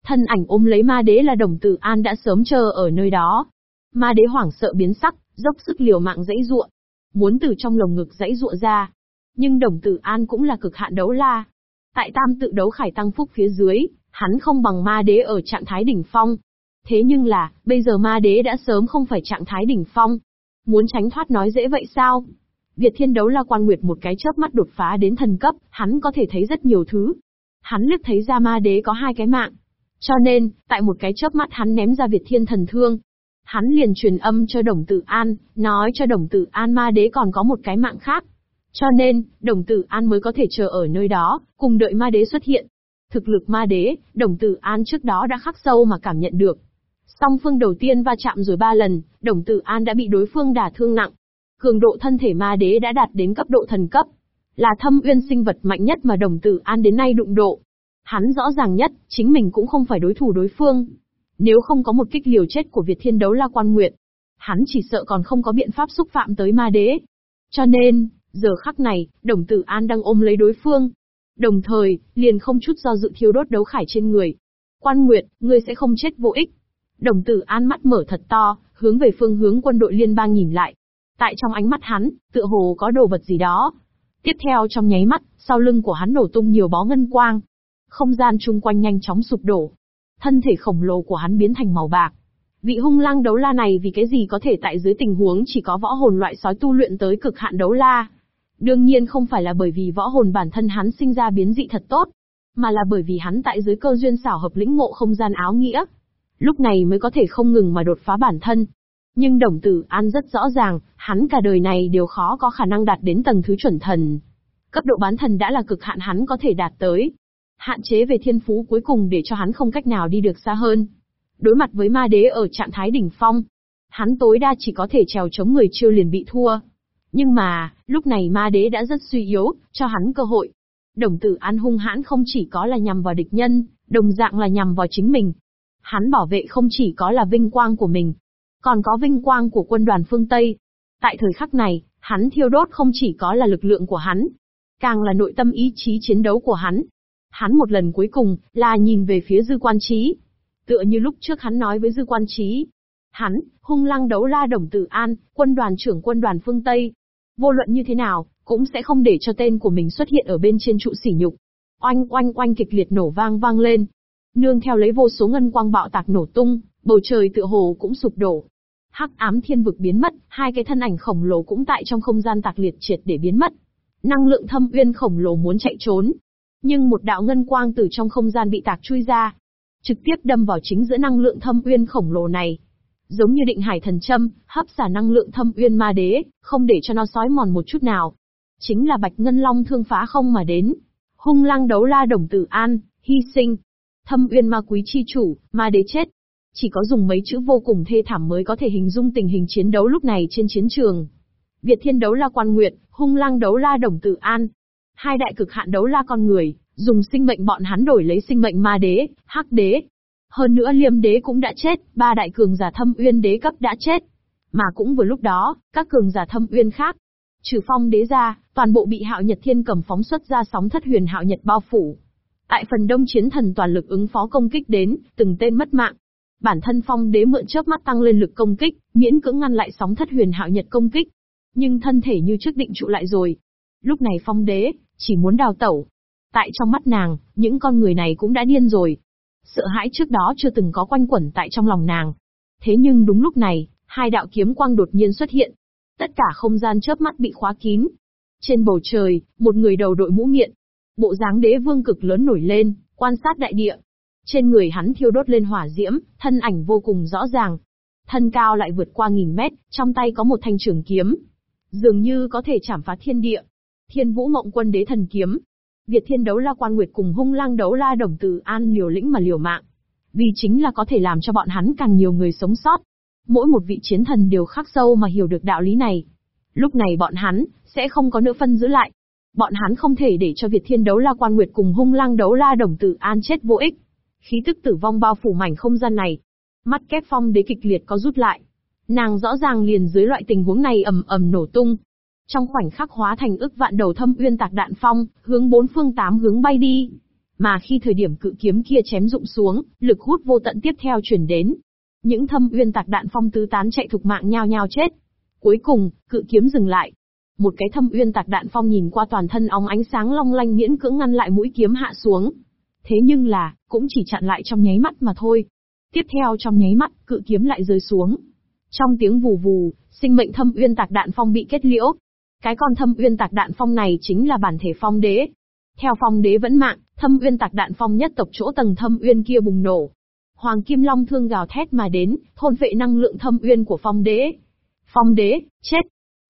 Thân ảnh ôm lấy ma đế là đồng tử an đã sớm chờ ở nơi đó. Ma đế hoảng sợ biến sắc, dốc sức liều mạng dãy ruộng. Muốn từ trong lồng ngực dãy ruộng ra. Nhưng đồng tử an cũng là cực hạn đấu la. Tại tam tự đấu khải tăng phúc phía dưới, hắn không bằng ma đế ở trạng thái đỉnh phong. Thế nhưng là, bây giờ ma đế đã sớm không phải trạng thái đỉnh phong. Muốn tránh thoát nói dễ vậy sao? Việt thiên đấu la quan nguyệt một cái chớp mắt đột phá đến thần cấp, hắn có thể thấy rất nhiều thứ. Hắn liếc thấy ra ma đế có hai cái mạng. Cho nên, tại một cái chớp mắt hắn ném ra Việt thiên thần thương, Hắn liền truyền âm cho Đồng Tử An, nói cho Đồng Tử An ma đế còn có một cái mạng khác. Cho nên, Đồng Tử An mới có thể chờ ở nơi đó, cùng đợi ma đế xuất hiện. Thực lực ma đế, Đồng Tử An trước đó đã khắc sâu mà cảm nhận được. Song phương đầu tiên va chạm rồi ba lần, Đồng Tử An đã bị đối phương đả thương nặng. Cường độ thân thể ma đế đã đạt đến cấp độ thần cấp. Là thâm uyên sinh vật mạnh nhất mà Đồng Tử An đến nay đụng độ. Hắn rõ ràng nhất, chính mình cũng không phải đối thủ đối phương. Nếu không có một kích liều chết của Việt Thiên đấu la quan nguyện, hắn chỉ sợ còn không có biện pháp xúc phạm tới ma đế. Cho nên, giờ khắc này, đồng tử An đang ôm lấy đối phương. Đồng thời, liền không chút do dự thiêu đốt đấu khải trên người. Quan Nguyệt, ngươi sẽ không chết vô ích. Đồng tử an mắt mở thật to, hướng về phương hướng quân đội liên bang nhìn lại. Tại trong ánh mắt hắn, tựa hồ có đồ vật gì đó. Tiếp theo trong nháy mắt, sau lưng của hắn nổ tung nhiều bó ngân quang. Không gian chung quanh nhanh chóng sụp đổ. Thân thể khổng lồ của hắn biến thành màu bạc. Vị hung lang đấu la này vì cái gì có thể tại dưới tình huống chỉ có võ hồn loại sói tu luyện tới cực hạn đấu la. Đương nhiên không phải là bởi vì võ hồn bản thân hắn sinh ra biến dị thật tốt, mà là bởi vì hắn tại dưới cơ duyên xảo hợp lĩnh ngộ không gian áo nghĩa. Lúc này mới có thể không ngừng mà đột phá bản thân. Nhưng đồng tử an rất rõ ràng, hắn cả đời này đều khó có khả năng đạt đến tầng thứ chuẩn thần. Cấp độ bán thần đã là cực hạn hắn có thể đạt tới. Hạn chế về thiên phú cuối cùng để cho hắn không cách nào đi được xa hơn. Đối mặt với ma đế ở trạng thái đỉnh phong, hắn tối đa chỉ có thể trèo chống người chiêu liền bị thua. Nhưng mà, lúc này ma đế đã rất suy yếu, cho hắn cơ hội. Đồng tử an hung hãn không chỉ có là nhằm vào địch nhân, đồng dạng là nhằm vào chính mình. Hắn bảo vệ không chỉ có là vinh quang của mình, còn có vinh quang của quân đoàn phương Tây. Tại thời khắc này, hắn thiêu đốt không chỉ có là lực lượng của hắn, càng là nội tâm ý chí chiến đấu của hắn. Hắn một lần cuối cùng, là nhìn về phía dư quan trí. Tựa như lúc trước hắn nói với dư quan trí. Hắn, hung lăng đấu la đồng tử an, quân đoàn trưởng quân đoàn phương Tây. Vô luận như thế nào, cũng sẽ không để cho tên của mình xuất hiện ở bên trên trụ sỉ nhục. Oanh oanh oanh kịch liệt nổ vang vang lên. Nương theo lấy vô số ngân quang bạo tạc nổ tung, bầu trời tựa hồ cũng sụp đổ. Hắc ám thiên vực biến mất, hai cái thân ảnh khổng lồ cũng tại trong không gian tạc liệt triệt để biến mất. Năng lượng thâm uyên khổng lồ muốn chạy trốn. Nhưng một đạo ngân quang từ trong không gian bị tạc chui ra. Trực tiếp đâm vào chính giữa năng lượng thâm uyên khổng lồ này. Giống như định hải thần châm, hấp xả năng lượng thâm uyên ma đế, không để cho nó sói mòn một chút nào. Chính là bạch ngân long thương phá không mà đến. Hung lăng đấu la đồng tử an, hy sinh. Thâm uyên ma quý chi chủ, ma đế chết. Chỉ có dùng mấy chữ vô cùng thê thảm mới có thể hình dung tình hình chiến đấu lúc này trên chiến trường. Việt Thiên đấu la quan nguyệt, hung lang đấu la đồng tử an. Hai đại cực hạn đấu la con người, dùng sinh mệnh bọn hắn đổi lấy sinh mệnh ma đế, hắc đế. Hơn nữa liêm đế cũng đã chết, ba đại cường giả thâm uyên đế cấp đã chết. Mà cũng vừa lúc đó, các cường giả thâm uyên khác, trừ phong đế ra, toàn bộ bị hạo nhật thiên cầm phóng xuất ra sóng thất huyền hạo nhật bao phủ. Tại phần đông chiến thần toàn lực ứng phó công kích đến, từng tên mất mạng. Bản thân phong đế mượn chớp mắt tăng lên lực công kích, miễn cưỡng ngăn lại sóng thất huyền hạo nhật công kích. Nhưng thân thể như trước định trụ lại rồi. Lúc này phong đế, chỉ muốn đào tẩu. Tại trong mắt nàng, những con người này cũng đã điên rồi. Sợ hãi trước đó chưa từng có quanh quẩn tại trong lòng nàng. Thế nhưng đúng lúc này, hai đạo kiếm quang đột nhiên xuất hiện. Tất cả không gian chớp mắt bị khóa kín. Trên bầu trời, một người đầu đội mũ miệng. Bộ dáng đế vương cực lớn nổi lên, quan sát đại địa. Trên người hắn thiêu đốt lên hỏa diễm, thân ảnh vô cùng rõ ràng. Thân cao lại vượt qua nghìn mét, trong tay có một thanh trường kiếm, dường như có thể chảm phá thiên địa. Thiên Vũ Mộng Quân Đế Thần Kiếm. Việt Thiên Đấu La Quan Nguyệt cùng Hung Lang Đấu La Đồng Tử An liều lĩnh mà liều mạng. Vì chính là có thể làm cho bọn hắn càng nhiều người sống sót. Mỗi một vị chiến thần đều khắc sâu mà hiểu được đạo lý này. Lúc này bọn hắn, sẽ không có nữa phân giữ lại. Bọn hắn không thể để cho Việt Thiên Đấu La Quan Nguyệt cùng Hung Lang Đấu La Đồng Tử An chết vô ích. Khí tức tử vong bao phủ mảnh không gian này. Mắt kép phong đế kịch liệt có rút lại, Nàng rõ ràng liền dưới loại tình huống này ầm ầm nổ tung. Trong khoảnh khắc hóa thành ức vạn đầu thâm uyên tạc đạn phong, hướng bốn phương tám hướng bay đi. Mà khi thời điểm cự kiếm kia chém rụng xuống, lực hút vô tận tiếp theo chuyển đến. Những thâm uyên tạc đạn phong tứ tán chạy thục mạng nhao nhao chết. Cuối cùng, cự kiếm dừng lại. Một cái thâm uyên tạc đạn phong nhìn qua toàn thân óng ánh sáng long lanh miễn cưỡng ngăn lại mũi kiếm hạ xuống. Thế nhưng là, cũng chỉ chặn lại trong nháy mắt mà thôi. Tiếp theo trong nháy mắt, cự kiếm lại rơi xuống. Trong tiếng vù vù, sinh mệnh thâm uyên tạc đạn phong bị kết liễu. Cái con thâm uyên tạc đạn phong này chính là bản thể phong đế. Theo phong đế vẫn mạng, thâm uyên tạc đạn phong nhất tộc chỗ tầng thâm uyên kia bùng nổ. Hoàng Kim Long thương gào thét mà đến, thôn vệ năng lượng thâm uyên của phong đế. Phong đế, chết.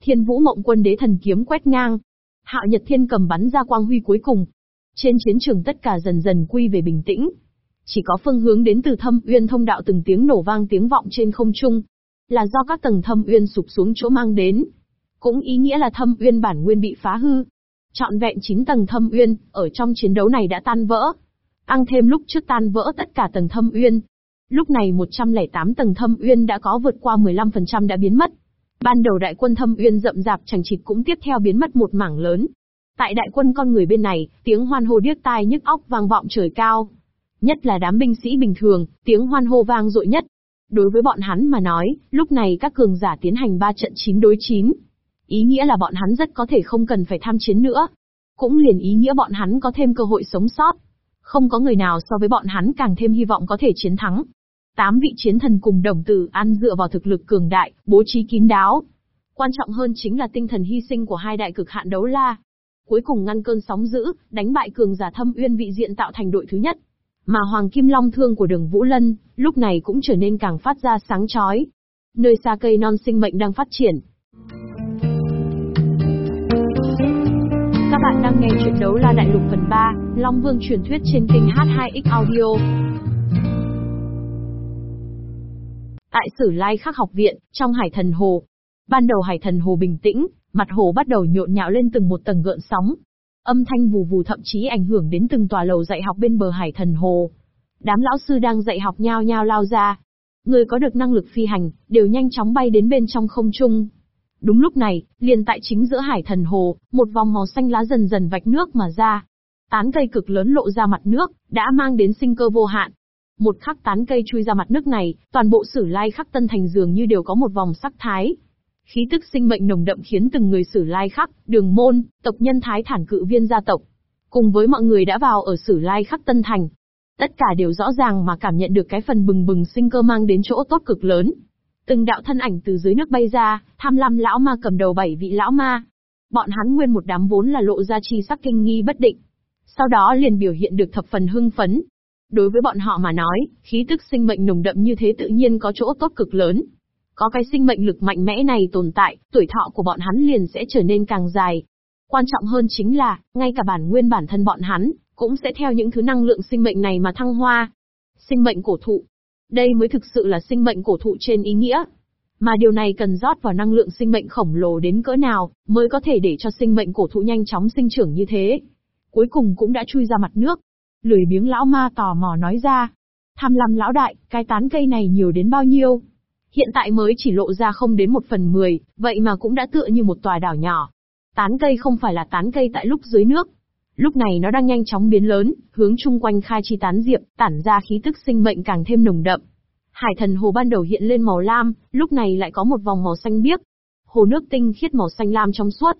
Thiên Vũ Mộng Quân Đế thần kiếm quét ngang. Hạo Nhật Thiên cầm bắn ra quang huy cuối cùng. Trên chiến trường tất cả dần dần quy về bình tĩnh. Chỉ có phương hướng đến từ thâm uyên thông đạo từng tiếng nổ vang tiếng vọng trên không trung, là do các tầng thâm uyên sụp xuống chỗ mang đến. Cũng ý nghĩa là thâm uyên bản nguyên bị phá hư. Chọn vẹn 9 tầng thâm uyên, ở trong chiến đấu này đã tan vỡ. Ăn thêm lúc trước tan vỡ tất cả tầng thâm uyên. Lúc này 108 tầng thâm uyên đã có vượt qua 15% đã biến mất. Ban đầu đại quân thâm uyên rậm rạp chẳng chịt cũng tiếp theo biến mất một mảng lớn. Tại đại quân con người bên này, tiếng hoan hô điếc tai nhức óc vang vọng trời cao. Nhất là đám binh sĩ bình thường, tiếng hoan hô vang dội nhất. Đối với bọn hắn mà nói, lúc này các cường giả tiến hành 3 trận 9 đối 9. Ý nghĩa là bọn hắn rất có thể không cần phải tham chiến nữa. Cũng liền ý nghĩa bọn hắn có thêm cơ hội sống sót. Không có người nào so với bọn hắn càng thêm hy vọng có thể chiến thắng. Tám vị chiến thần cùng đồng tử ăn dựa vào thực lực cường đại, bố trí kín đáo. Quan trọng hơn chính là tinh thần hy sinh của hai đại cực hạn đấu la. Cuối cùng ngăn cơn sóng dữ, đánh bại cường giả thâm uyên vị diện tạo thành đội thứ nhất. Mà Hoàng Kim Long Thương của đường Vũ Lân, lúc này cũng trở nên càng phát ra sáng chói. Nơi xa cây non sinh mệnh đang phát triển. Các bạn đang nghe chuyện đấu la đại lục phần 3, Long Vương truyền thuyết trên kênh H2X Audio. Tại Sử Lai Khắc học viện, trong Hải Thần Hồ. Ban đầu Hải Thần Hồ bình tĩnh, mặt hồ bắt đầu nhộn nhạo lên từng một tầng gợn sóng. Âm thanh vù vù thậm chí ảnh hưởng đến từng tòa lầu dạy học bên bờ Hải Thần Hồ. Đám lão sư đang dạy học nhao nhao lao ra. Người có được năng lực phi hành, đều nhanh chóng bay đến bên trong không trung. Đúng lúc này, liền tại chính giữa Hải Thần Hồ, một vòng màu xanh lá dần dần vạch nước mà ra. Tán cây cực lớn lộ ra mặt nước, đã mang đến sinh cơ vô hạn. Một khắc tán cây chui ra mặt nước này, toàn bộ sử lai khắc tân thành dường như đều có một vòng sắc thái. Khí tức sinh mệnh nồng đậm khiến từng người sử lai khắc, đường môn, tộc nhân thái thản cự viên gia tộc. Cùng với mọi người đã vào ở sử lai khắc tân thành. Tất cả đều rõ ràng mà cảm nhận được cái phần bừng bừng sinh cơ mang đến chỗ tốt cực lớn. Từng đạo thân ảnh từ dưới nước bay ra, tham lam lão ma cầm đầu bảy vị lão ma. Bọn hắn nguyên một đám vốn là lộ ra chi sắc kinh nghi bất định. Sau đó liền biểu hiện được thập phần hưng phấn, Đối với bọn họ mà nói, khí tức sinh mệnh nồng đậm như thế tự nhiên có chỗ tốt cực lớn. Có cái sinh mệnh lực mạnh mẽ này tồn tại, tuổi thọ của bọn hắn liền sẽ trở nên càng dài. Quan trọng hơn chính là, ngay cả bản nguyên bản thân bọn hắn, cũng sẽ theo những thứ năng lượng sinh mệnh này mà thăng hoa. Sinh mệnh cổ thụ. Đây mới thực sự là sinh mệnh cổ thụ trên ý nghĩa. Mà điều này cần rót vào năng lượng sinh mệnh khổng lồ đến cỡ nào, mới có thể để cho sinh mệnh cổ thụ nhanh chóng sinh trưởng như thế. Cuối cùng cũng đã chui ra mặt nước, Lười biếng lão ma tò mò nói ra. Tham lam lão đại, cái tán cây này nhiều đến bao nhiêu? Hiện tại mới chỉ lộ ra không đến một phần mười, vậy mà cũng đã tựa như một tòa đảo nhỏ. Tán cây không phải là tán cây tại lúc dưới nước. Lúc này nó đang nhanh chóng biến lớn, hướng chung quanh khai chi tán diệp, tản ra khí tức sinh mệnh càng thêm nồng đậm. Hải thần hồ ban đầu hiện lên màu lam, lúc này lại có một vòng màu xanh biếc. Hồ nước tinh khiết màu xanh lam trong suốt,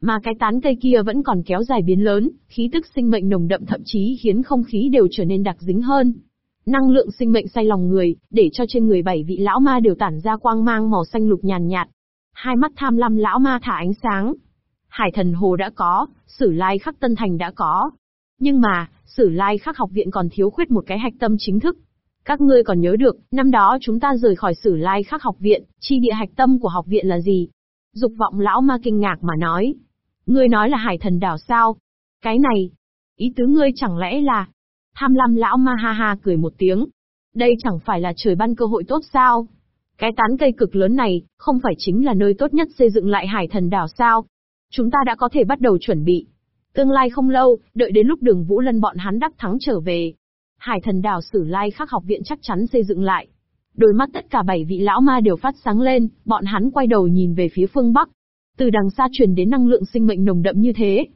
mà cái tán cây kia vẫn còn kéo dài biến lớn, khí tức sinh mệnh nồng đậm thậm chí khiến không khí đều trở nên đặc dính hơn. Năng lượng sinh mệnh say lòng người, để cho trên người bảy vị lão ma đều tản ra quang mang màu xanh lục nhàn nhạt. Hai mắt tham lam lão ma thả ánh sáng. Hải thần hồ đã có, sử lai khắc tân thành đã có. Nhưng mà, sử lai khắc học viện còn thiếu khuyết một cái hạch tâm chính thức. Các ngươi còn nhớ được, năm đó chúng ta rời khỏi sử lai khắc học viện, chi địa hạch tâm của học viện là gì? Dục vọng lão ma kinh ngạc mà nói. Ngươi nói là hải thần đảo sao? Cái này, ý tứ ngươi chẳng lẽ là... Tham lam lão ma ha ha cười một tiếng. Đây chẳng phải là trời ban cơ hội tốt sao? Cái tán cây cực lớn này, không phải chính là nơi tốt nhất xây dựng lại hải thần đảo sao? Chúng ta đã có thể bắt đầu chuẩn bị. Tương lai không lâu, đợi đến lúc đường Vũ Lân bọn hắn đắc thắng trở về. Hải thần đảo sử lai khắc học viện chắc chắn xây dựng lại. Đôi mắt tất cả bảy vị lão ma đều phát sáng lên, bọn hắn quay đầu nhìn về phía phương Bắc. Từ đằng xa truyền đến năng lượng sinh mệnh nồng đậm như thế.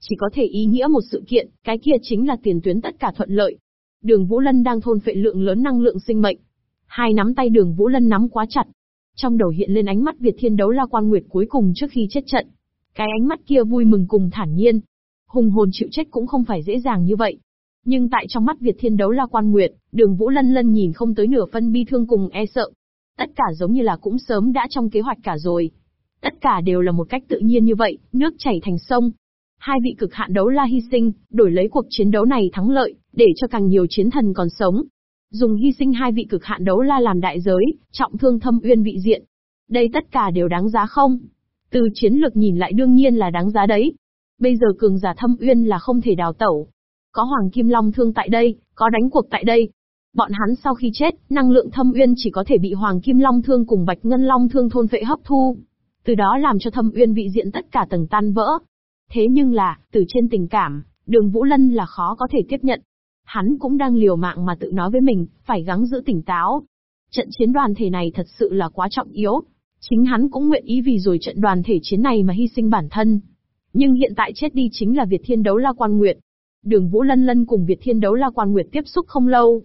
Chỉ có thể ý nghĩa một sự kiện, cái kia chính là tiền tuyến tất cả thuận lợi. Đường Vũ Lân đang thôn phệ lượng lớn năng lượng sinh mệnh. Hai nắm tay đường Vũ Lân nắm quá chặt. Trong đầu hiện lên ánh mắt Việt Thiên đấu la quan nguyệt cuối cùng trước khi chết trận. Cái ánh mắt kia vui mừng cùng thản nhiên. Hùng hồn chịu chết cũng không phải dễ dàng như vậy. Nhưng tại trong mắt Việt Thiên đấu la quan nguyệt, đường Vũ Lân Lân nhìn không tới nửa phân bi thương cùng e sợ. Tất cả giống như là cũng sớm đã trong kế hoạch cả rồi. Tất cả đều là một cách tự nhiên như vậy, nước chảy thành sông. Hai vị cực hạn đấu la hy sinh, đổi lấy cuộc chiến đấu này thắng lợi, để cho càng nhiều chiến thần còn sống. Dùng hy sinh hai vị cực hạn đấu la làm đại giới, trọng thương thâm uyên vị diện. Đây tất cả đều đáng giá không? Từ chiến lược nhìn lại đương nhiên là đáng giá đấy. Bây giờ cường giả thâm uyên là không thể đào tẩu. Có Hoàng Kim Long thương tại đây, có đánh cuộc tại đây. Bọn hắn sau khi chết, năng lượng thâm uyên chỉ có thể bị Hoàng Kim Long thương cùng Bạch Ngân Long thương thôn phệ hấp thu từ đó làm cho thâm uyên vị diện tất cả tầng tan vỡ. Thế nhưng là, từ trên tình cảm, đường Vũ Lân là khó có thể tiếp nhận. Hắn cũng đang liều mạng mà tự nói với mình, phải gắng giữ tỉnh táo. Trận chiến đoàn thể này thật sự là quá trọng yếu. Chính hắn cũng nguyện ý vì rồi trận đoàn thể chiến này mà hy sinh bản thân. Nhưng hiện tại chết đi chính là Việt Thiên Đấu La Quan Nguyệt. Đường Vũ Lân Lân cùng Việt Thiên Đấu La Quan Nguyệt tiếp xúc không lâu.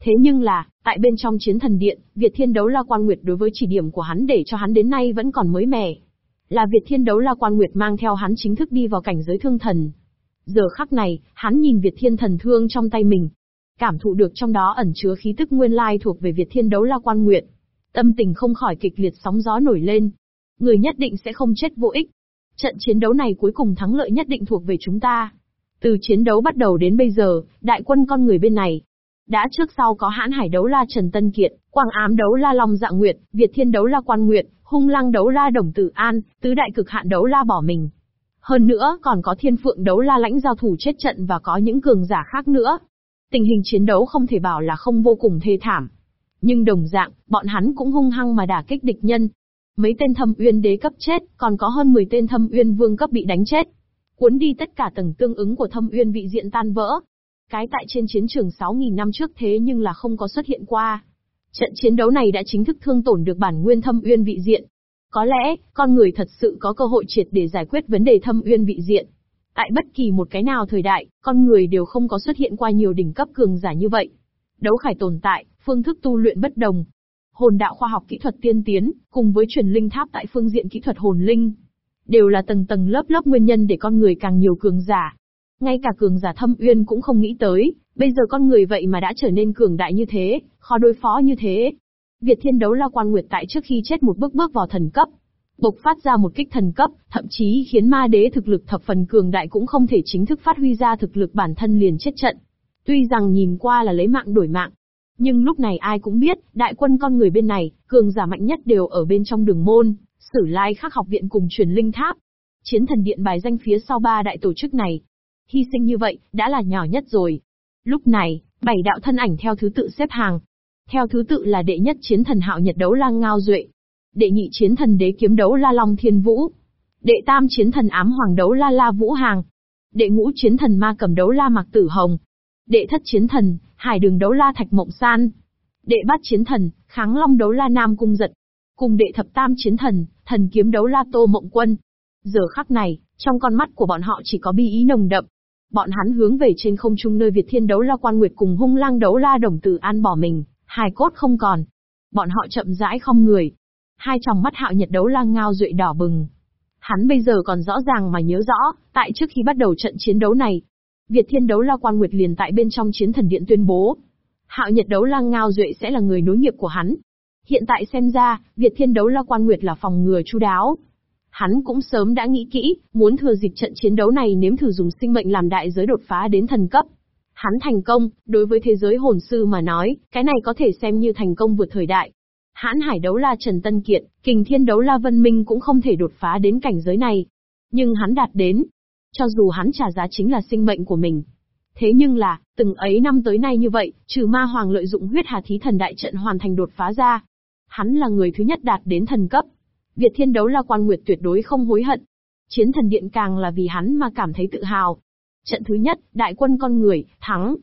Thế nhưng là, tại bên trong chiến thần điện, Việt Thiên Đấu La Quan Nguyệt đối với chỉ điểm của hắn để cho hắn đến nay vẫn còn mới mẻ. Là Việt Thiên Đấu La Quan Nguyệt mang theo hắn chính thức đi vào cảnh giới thương thần. Giờ khắc này, hắn nhìn Việt Thiên thần thương trong tay mình. Cảm thụ được trong đó ẩn chứa khí tức nguyên lai thuộc về Việt Thiên Đấu La Quan Nguyệt. Tâm tình không khỏi kịch liệt sóng gió nổi lên. Người nhất định sẽ không chết vô ích. Trận chiến đấu này cuối cùng thắng lợi nhất định thuộc về chúng ta. Từ chiến đấu bắt đầu đến bây giờ, đại quân con người bên này. Đã trước sau có hãn hải đấu la Trần Tân Kiệt, quang ám đấu la Long Dạ Nguyệt, Việt Thiên đấu la Quan Nguyệt, hung lăng đấu la Đồng Tử An, tứ đại cực hạn đấu la bỏ mình. Hơn nữa còn có thiên phượng đấu la lãnh giao thủ chết trận và có những cường giả khác nữa. Tình hình chiến đấu không thể bảo là không vô cùng thê thảm. Nhưng đồng dạng, bọn hắn cũng hung hăng mà đả kích địch nhân. Mấy tên thâm uyên đế cấp chết, còn có hơn 10 tên thâm uyên vương cấp bị đánh chết. Cuốn đi tất cả tầng tương ứng của thâm uyên vị diện tan vỡ. Cái tại trên chiến trường 6.000 năm trước thế nhưng là không có xuất hiện qua. Trận chiến đấu này đã chính thức thương tổn được bản nguyên thâm uyên vị diện. Có lẽ, con người thật sự có cơ hội triệt để giải quyết vấn đề thâm uyên vị diện. Tại bất kỳ một cái nào thời đại, con người đều không có xuất hiện qua nhiều đỉnh cấp cường giả như vậy. Đấu khải tồn tại, phương thức tu luyện bất đồng. Hồn đạo khoa học kỹ thuật tiên tiến, cùng với truyền linh tháp tại phương diện kỹ thuật hồn linh, đều là tầng tầng lớp lớp nguyên nhân để con người càng nhiều cường giả. Ngay cả cường giả thâm uyên cũng không nghĩ tới, bây giờ con người vậy mà đã trở nên cường đại như thế, khó đối phó như thế. Việt Thiên Đấu La Quan Nguyệt tại trước khi chết một bước bước vào thần cấp, bộc phát ra một kích thần cấp, thậm chí khiến ma đế thực lực thập phần cường đại cũng không thể chính thức phát huy ra thực lực bản thân liền chết trận. Tuy rằng nhìn qua là lấy mạng đổi mạng, nhưng lúc này ai cũng biết, đại quân con người bên này, cường giả mạnh nhất đều ở bên trong đường môn, sử lai khắc học viện cùng truyền linh tháp. Chiến thần điện bài danh phía sau ba đại tổ chức này. Hy sinh như vậy, đã là nhỏ nhất rồi. Lúc này, bảy đạo thân ảnh theo thứ tự xếp hàng. Theo thứ tự là đệ nhất chiến thần hạo nhật đấu lang ngao duệ. Đệ nhị chiến thần đế kiếm đấu la long thiên vũ. Đệ tam chiến thần ám hoàng đấu la la vũ hàng. Đệ ngũ chiến thần ma cầm đấu la mạc tử hồng. Đệ thất chiến thần, hải đường đấu la thạch mộng san. Đệ bát chiến thần, kháng long đấu la nam cung giật. Cùng đệ thập tam chiến thần, thần kiếm đấu la tô mộng quân. Giờ khắc này, trong con mắt của bọn họ chỉ có bi ý nồng đậm. Bọn hắn hướng về trên không trung nơi Việt Thiên đấu la quan nguyệt cùng hung lang đấu la đồng tử an bỏ mình, hài cốt không còn. Bọn họ chậm rãi không người. Hai tròng mắt hạo nhật đấu la ngao duệ đỏ bừng. Hắn bây giờ còn rõ ràng mà nhớ rõ, tại trước khi bắt đầu trận chiến đấu này, Việt Thiên đấu la quan nguyệt liền tại bên trong chiến thần điện tuyên bố. Hạo Nhật đấu la ngao duệ sẽ là người nối nghiệp của hắn. Hiện tại xem ra, Việt Thiên đấu la quan nguyệt là phòng ngừa chu đáo. Hắn cũng sớm đã nghĩ kỹ, muốn thừa dịp trận chiến đấu này nếm thử dùng sinh mệnh làm đại giới đột phá đến thần cấp. Hắn thành công, đối với thế giới hồn sư mà nói, cái này có thể xem như thành công vượt thời đại. Hãn hải đấu la Trần Tân Kiệt, kình thiên đấu la Vân Minh cũng không thể đột phá đến cảnh giới này. Nhưng hắn đạt đến, cho dù hắn trả giá chính là sinh mệnh của mình. Thế nhưng là, từng ấy năm tới nay như vậy, trừ ma hoàng lợi dụng huyết hà thí thần đại trận hoàn thành đột phá ra. Hắn là người thứ nhất đạt đến thần cấp. Việt thiên đấu la quan nguyệt tuyệt đối không hối hận. Chiến thần điện càng là vì hắn mà cảm thấy tự hào. Trận thứ nhất, đại quân con người, thắng.